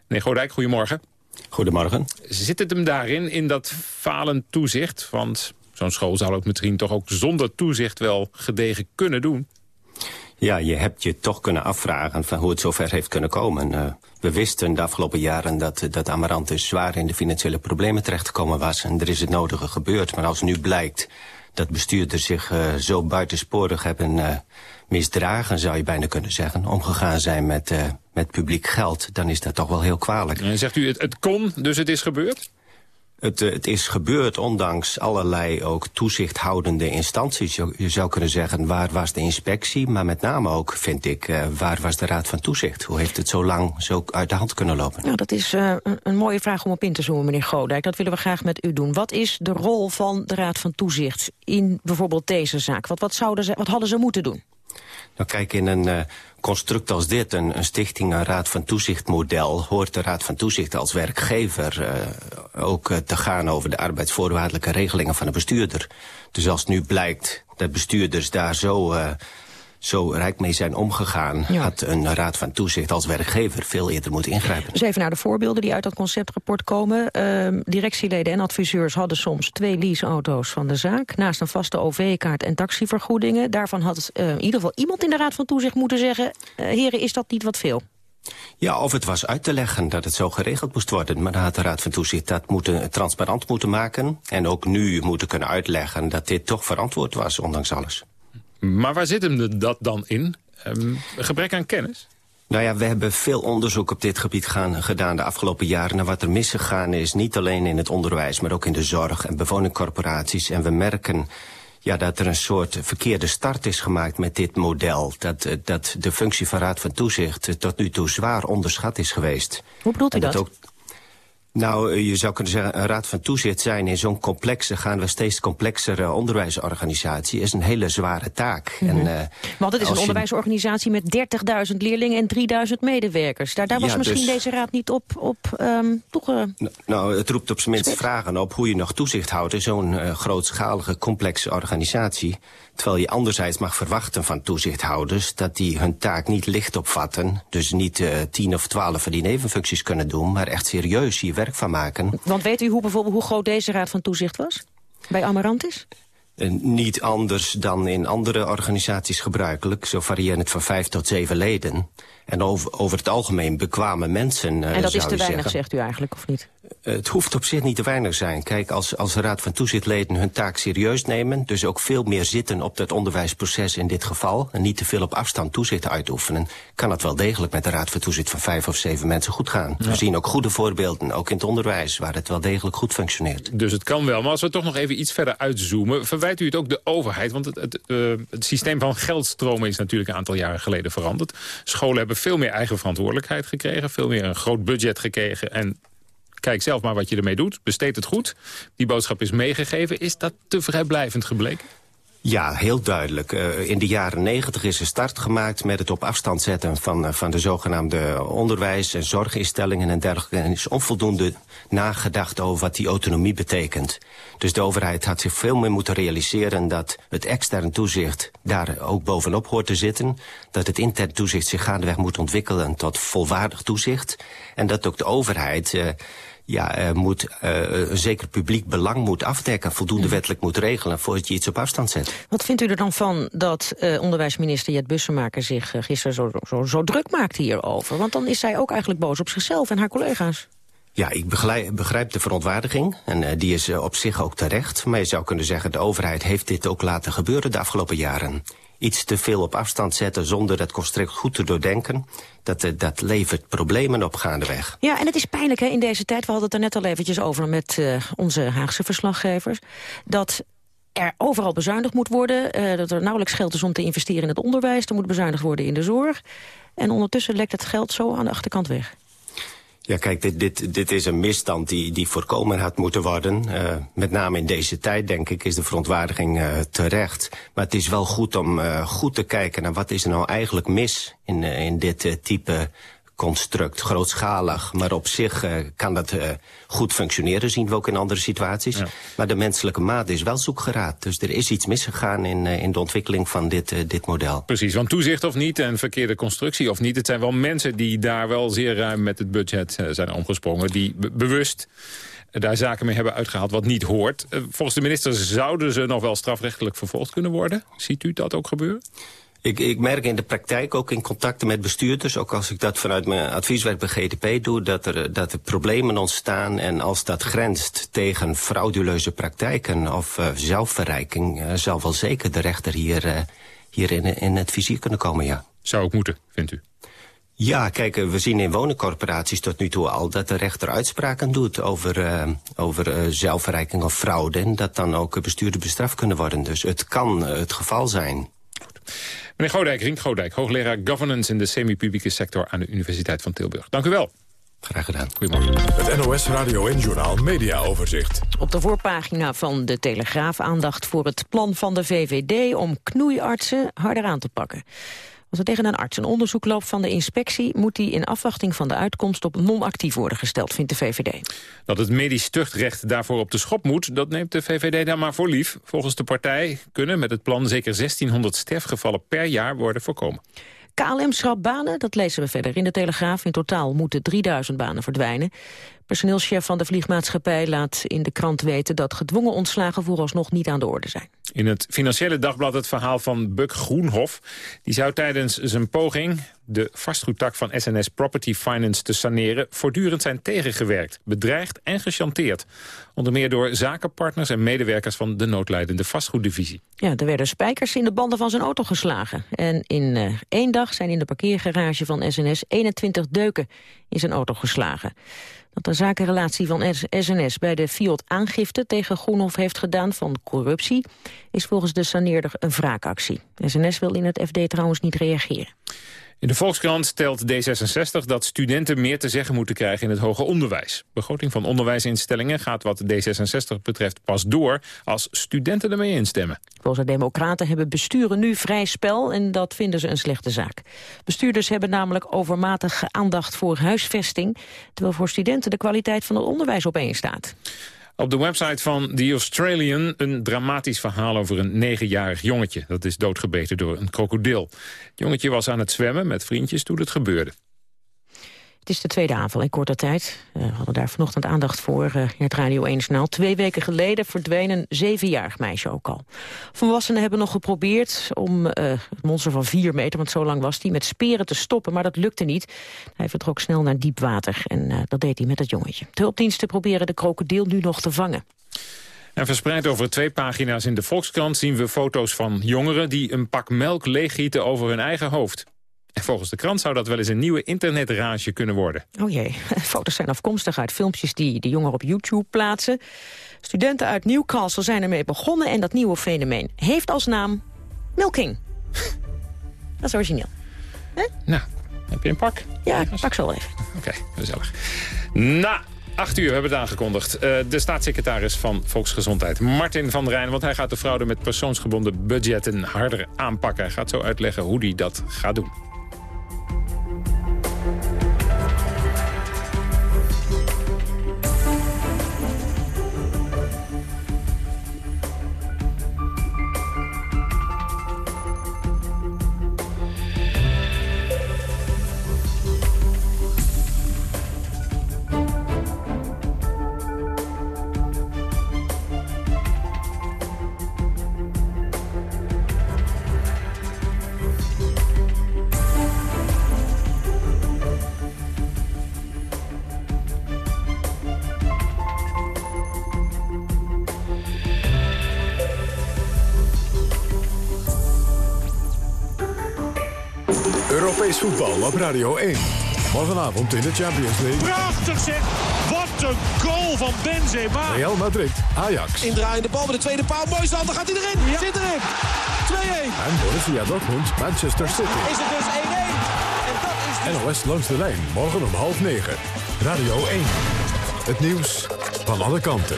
Meneer Godijk, goedemorgen. Goedemorgen. Zit het hem daarin, in dat falend toezicht? Want zo'n school zou het misschien toch ook zonder toezicht wel gedegen kunnen doen? Ja, je hebt je toch kunnen afvragen van hoe het zover heeft kunnen komen. Uh, we wisten de afgelopen jaren dat, dat Amarantus zwaar in de financiële problemen terechtgekomen was. En er is het nodige gebeurd. Maar als nu blijkt dat bestuurders zich uh, zo buitensporig hebben uh, misdragen, zou je bijna kunnen zeggen, omgegaan zijn met, met publiek geld, dan is dat toch wel heel kwalijk. En zegt u, het, het kon, dus het is gebeurd? Het, het, is gebeurd ondanks allerlei ook toezichthoudende instanties. Je, je, zou kunnen zeggen, waar was de inspectie? Maar met name ook, vind ik, uh, waar was de Raad van Toezicht? Hoe heeft het zo lang zo uit de hand kunnen lopen? Nou, dat is uh, een, een, mooie vraag om op in te zoomen, meneer Godijk. Dat willen we graag met u doen. Wat is de rol van de Raad van Toezicht in bijvoorbeeld deze zaak? Wat, wat, zouden ze, wat hadden ze moeten doen? Nou kijk, in een uh, construct als dit, een, een stichting, een raad van toezicht model... hoort de raad van toezicht als werkgever uh, ook uh, te gaan over de arbeidsvoorwaardelijke regelingen van de bestuurder. Dus als nu blijkt dat bestuurders daar zo zo rijk mee zijn omgegaan... Ja. had een raad van toezicht als werkgever veel eerder moeten ingrijpen. Dus even naar de voorbeelden die uit dat conceptrapport komen. Uh, directieleden en adviseurs hadden soms twee leaseauto's van de zaak... naast een vaste OV-kaart en taxivergoedingen. Daarvan had uh, in ieder geval iemand in de raad van toezicht moeten zeggen... Uh, heren, is dat niet wat veel? Ja, of het was uit te leggen dat het zo geregeld moest worden. Maar dan had de Raad van Toezicht dat moeten, transparant moeten maken... en ook nu moeten kunnen uitleggen dat dit toch verantwoord was, ondanks alles. Maar waar zit hem dat dan in? Um, gebrek aan kennis? Nou ja, we hebben veel onderzoek op dit gebied gaan, gedaan de afgelopen jaren. En wat er misgegaan is, niet alleen in het onderwijs, maar ook in de zorg en bewoningcorporaties. En we merken ja, dat er een soort verkeerde start is gemaakt met dit model. Dat, dat de functie van Raad van Toezicht tot nu toe zwaar onderschat is geweest. Hoe bedoelt u dat? dat? Ook, nou, je zou kunnen zeggen, een raad van toezicht zijn in zo'n complexe, gaan we steeds complexere onderwijsorganisatie, is een hele zware taak. Mm -hmm. en, uh, Want het is een onderwijsorganisatie met 30.000 leerlingen en 3.000 medewerkers. Daar, daar was ja, misschien dus, deze raad niet op, op um, toege... Nou, het roept op zijn minst vragen op hoe je nog toezicht houdt in zo'n uh, grootschalige, complexe organisatie. Terwijl je anderzijds mag verwachten van toezichthouders... dat die hun taak niet licht opvatten. Dus niet uh, tien of twaalf van die nevenfuncties kunnen doen... maar echt serieus hier werk van maken. Want weet u hoe, bijvoorbeeld hoe groot deze raad van toezicht was? Bij Amarantis? Uh, niet anders dan in andere organisaties gebruikelijk. Zo varieert het van vijf tot zeven leden. En over, over het algemeen bekwame mensen, uh, En dat is te weinig, zeggen. zegt u eigenlijk, of niet? Uh, het hoeft op zich niet te weinig zijn. Kijk, als, als de Raad van Toezichtleden hun taak serieus nemen... dus ook veel meer zitten op dat onderwijsproces in dit geval... en niet te veel op afstand toezicht uitoefenen... kan het wel degelijk met de Raad van Toezicht van vijf of zeven mensen goed gaan. Ja. We zien ook goede voorbeelden, ook in het onderwijs... waar het wel degelijk goed functioneert. Dus het kan wel, maar als we toch nog even iets verder uitzoomen... verwijt u het ook de overheid? Want het, het, uh, het systeem van geldstromen is natuurlijk een aantal jaren geleden veranderd. Scholen hebben veel meer eigen verantwoordelijkheid gekregen... veel meer een groot budget gekregen... en kijk zelf maar wat je ermee doet. Besteed het goed. Die boodschap is meegegeven. Is dat te vrijblijvend gebleken? Ja, heel duidelijk. Uh, in de jaren negentig is een start gemaakt met het op afstand zetten van, uh, van de zogenaamde onderwijs- en zorginstellingen en dergelijke. En is onvoldoende nagedacht over wat die autonomie betekent. Dus de overheid had zich veel meer moeten realiseren dat het extern toezicht daar ook bovenop hoort te zitten. Dat het intern toezicht zich gaandeweg moet ontwikkelen tot volwaardig toezicht. En dat ook de overheid... Uh, ja, uh, moet, uh, een zeker publiek belang moet afdekken... voldoende Mhm. wettelijk moet regelen voordat je iets op afstand zet. Wat vindt u er dan van dat uh, onderwijsminister Jet Bussemaker zich uh, gisteren zo, zo, zo druk maakte hierover? Want dan is zij ook eigenlijk boos op zichzelf en haar collega's. Ja, ik begrijp, begrijp de verontwaardiging en uh, die is uh, op zich ook terecht. Maar je zou kunnen zeggen, de overheid heeft dit ook laten gebeuren de afgelopen jaren. Iets te veel op afstand zetten zonder het construct goed te doordenken... dat, uh, dat levert problemen op gaandeweg. Ja, en het is pijnlijk hè, in deze tijd, we hadden het er net al eventjes over... met uh, onze Haagse verslaggevers, dat er overal bezuinigd moet worden... Uh, dat er nauwelijks geld is om te investeren in het onderwijs... er moet bezuinigd worden in de zorg. En ondertussen lekt het geld zo aan de achterkant weg. Ja, kijk, dit, dit, dit is een misstand die, die voorkomen had moeten worden. Uh, met name in deze tijd, denk ik, is de verontwaardiging uh, terecht. Maar het is wel goed om uh, goed te kijken naar wat is er nou eigenlijk mis in, in dit type construct, grootschalig. Maar op zich uh, kan dat uh, goed functioneren, zien we ook in andere situaties. Ja. Maar de menselijke maat is wel zoekgeraad. Dus er is iets misgegaan in, uh, in de ontwikkeling van dit, dit model. Precies, want toezicht of niet en verkeerde constructie of niet... het zijn wel mensen die daar wel zeer ruim met het budget zijn omgesprongen... die be bewust daar zaken mee hebben uitgehaald wat niet hoort. Volgens de minister zouden ze nog wel strafrechtelijk vervolgd kunnen worden. Ziet u dat ook gebeuren? Ik, ik merk in de praktijk, ook in contacten met bestuurders... ook als ik dat vanuit mijn advieswerk bij GTP doe... dat er, dat er problemen ontstaan en als dat grenst tegen frauduleuze praktijken... of uh, zelfverrijking, uh, zal wel zeker de rechter hier, uh, hier in, in het vizier kunnen komen, ja. Zou ook moeten, vindt u? Ja, kijk, we zien in woningcorporaties tot nu toe al... dat de rechter uitspraken doet over, uh, over uh, zelfverrijking of fraude... en dat dan ook bestuurders bestraft kunnen worden. Dus het kan het geval zijn. Meneer Godijk, Rink Godijk, hoogleraar governance in de semi-publieke sector aan de Universiteit van Tilburg. Dank u wel. Graag gedaan. Goedemorgen. Het NOS Radio en Journaal Media Overzicht. Op de voorpagina van de Telegraaf aandacht voor het plan van de VVD om knoeiartsen harder aan te pakken. Als er tegen een arts een onderzoek loopt van de inspectie... moet die in afwachting van de uitkomst op non-actief worden gesteld, vindt de VVD. Dat het medisch tuchtrecht daarvoor op de schop moet... dat neemt de VVD dan maar voor lief. Volgens de partij kunnen met het plan zeker 1600 sterfgevallen per jaar worden voorkomen. KLM schrapt banen, dat lezen we verder in de Telegraaf. In totaal moeten 3000 banen verdwijnen. Personeelschef van de vliegmaatschappij laat in de krant weten... dat gedwongen ontslagen vooralsnog niet aan de orde zijn. In het Financiële Dagblad het verhaal van Buck Groenhof. Die zou tijdens zijn poging de vastgoedtak van SNS Property Finance te saneren... voortdurend zijn tegengewerkt, bedreigd en gechanteerd. Onder meer door zakenpartners en medewerkers van de noodlijdende vastgoeddivisie. Ja, er werden spijkers in de banden van zijn auto geslagen. En in uh, één dag zijn in de parkeergarage van SNS 21 deuken in zijn auto geslagen dat de zakenrelatie van SNS bij de Fiat aangifte tegen Groenhof heeft gedaan van corruptie, is volgens de saneerder een wraakactie. SNS wil in het FD trouwens niet reageren. In de Volkskrant stelt D66 dat studenten meer te zeggen moeten krijgen in het hoger onderwijs. Begroting van onderwijsinstellingen gaat wat D66 betreft pas door als studenten ermee instemmen. Volgens de democraten hebben besturen nu vrij spel en dat vinden ze een slechte zaak. Bestuurders hebben namelijk overmatige aandacht voor huisvesting, terwijl voor studenten de kwaliteit van het onderwijs opeen staat. Op de website van The Australian een dramatisch verhaal over een negenjarig jongetje. Dat is doodgebeten door een krokodil. Het jongetje was aan het zwemmen met vriendjes toen het gebeurde. Het is de tweede aanval in korte tijd. We hadden daar vanochtend aandacht voor uh, in het Radio 1 Journaal. Twee weken geleden verdween een zevenjarig meisje ook al. Volwassenen hebben nog geprobeerd om uh, het monster van vier meter... want zo lang was die, met speren te stoppen, maar dat lukte niet. Hij vertrok snel naar diep water en dat deed hij met het jongetje. De hulpdiensten proberen de krokodil nu nog te vangen. En verspreid over twee pagina's in de Volkskrant zien we foto's van jongeren... die een pak melk leeggieten over hun eigen hoofd. En volgens de krant zou dat wel eens een nieuwe internetrage kunnen worden. Oh jee, foto's zijn afkomstig uit filmpjes die de jongeren op YouTube plaatsen. Studenten uit Newcastle zijn ermee begonnen en dat nieuwe fenomeen heeft als naam milking. dat is origineel. He? Nou, heb je een pak? Ja, ik pak zo wel even. Oké, okay, gezellig. Na acht uur hebben we het aangekondigd. Uh, de staatssecretaris van Volksgezondheid, Martin van Rijn... want hij gaat de fraude met persoonsgebonden budgetten harder aanpakken. Hij gaat zo uitleggen hoe hij dat gaat doen. Voetbal op Radio 1. Morgenavond in de Champions League. Prachtig zeg! Wat een goal van Benzema. Real Madrid, Ajax. Indraaiende bal met de tweede paal. Mooi stand, dan gaat hij erin. Ja. Zit erin. 2-1. En Borussia Dortmund, Manchester City. Is het dus 1-1. En dat is dus... NOS langs de lijn, morgen om half negen. Radio 1. Het nieuws van alle kanten.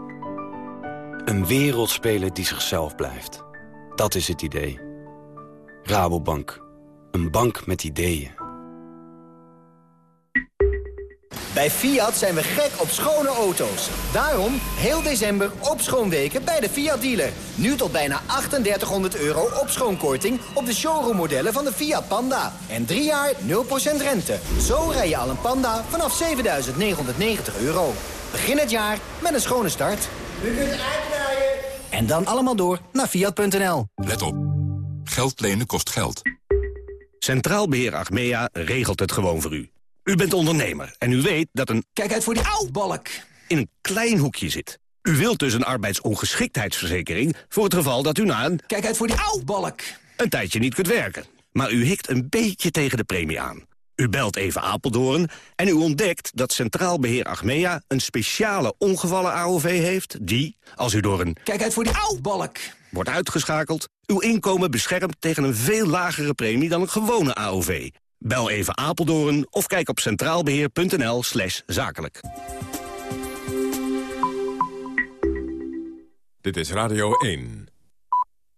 Een wereldspeler die zichzelf blijft. Dat is het idee. Rabobank. Een bank met ideeën. Bij Fiat zijn we gek op schone auto's. Daarom heel december op schoonweken bij de Fiat dealer. Nu tot bijna 3800 euro op schoonkorting op de showroommodellen van de Fiat Panda. En drie jaar 0% rente. Zo rij je al een Panda vanaf 7990 euro. Begin het jaar met een schone start. U kunt uitrijden. En dan allemaal door naar Fiat.nl. Let op. Geld lenen kost geld. Centraal Beheer Achmea regelt het gewoon voor u. U bent ondernemer en u weet dat een... Kijk uit voor die balk ...in een klein hoekje zit. U wilt dus een arbeidsongeschiktheidsverzekering... voor het geval dat u na een... Kijk uit voor die balk ...een tijdje niet kunt werken. Maar u hikt een beetje tegen de premie aan. U belt even Apeldoorn en u ontdekt dat Centraal Beheer Achmea... een speciale ongevallen AOV heeft die, als u door een... Kijk uit voor die balk wordt uitgeschakeld... uw inkomen beschermt tegen een veel lagere premie dan een gewone AOV. Bel even Apeldoorn of kijk op centraalbeheer.nl slash zakelijk. Dit is Radio 1.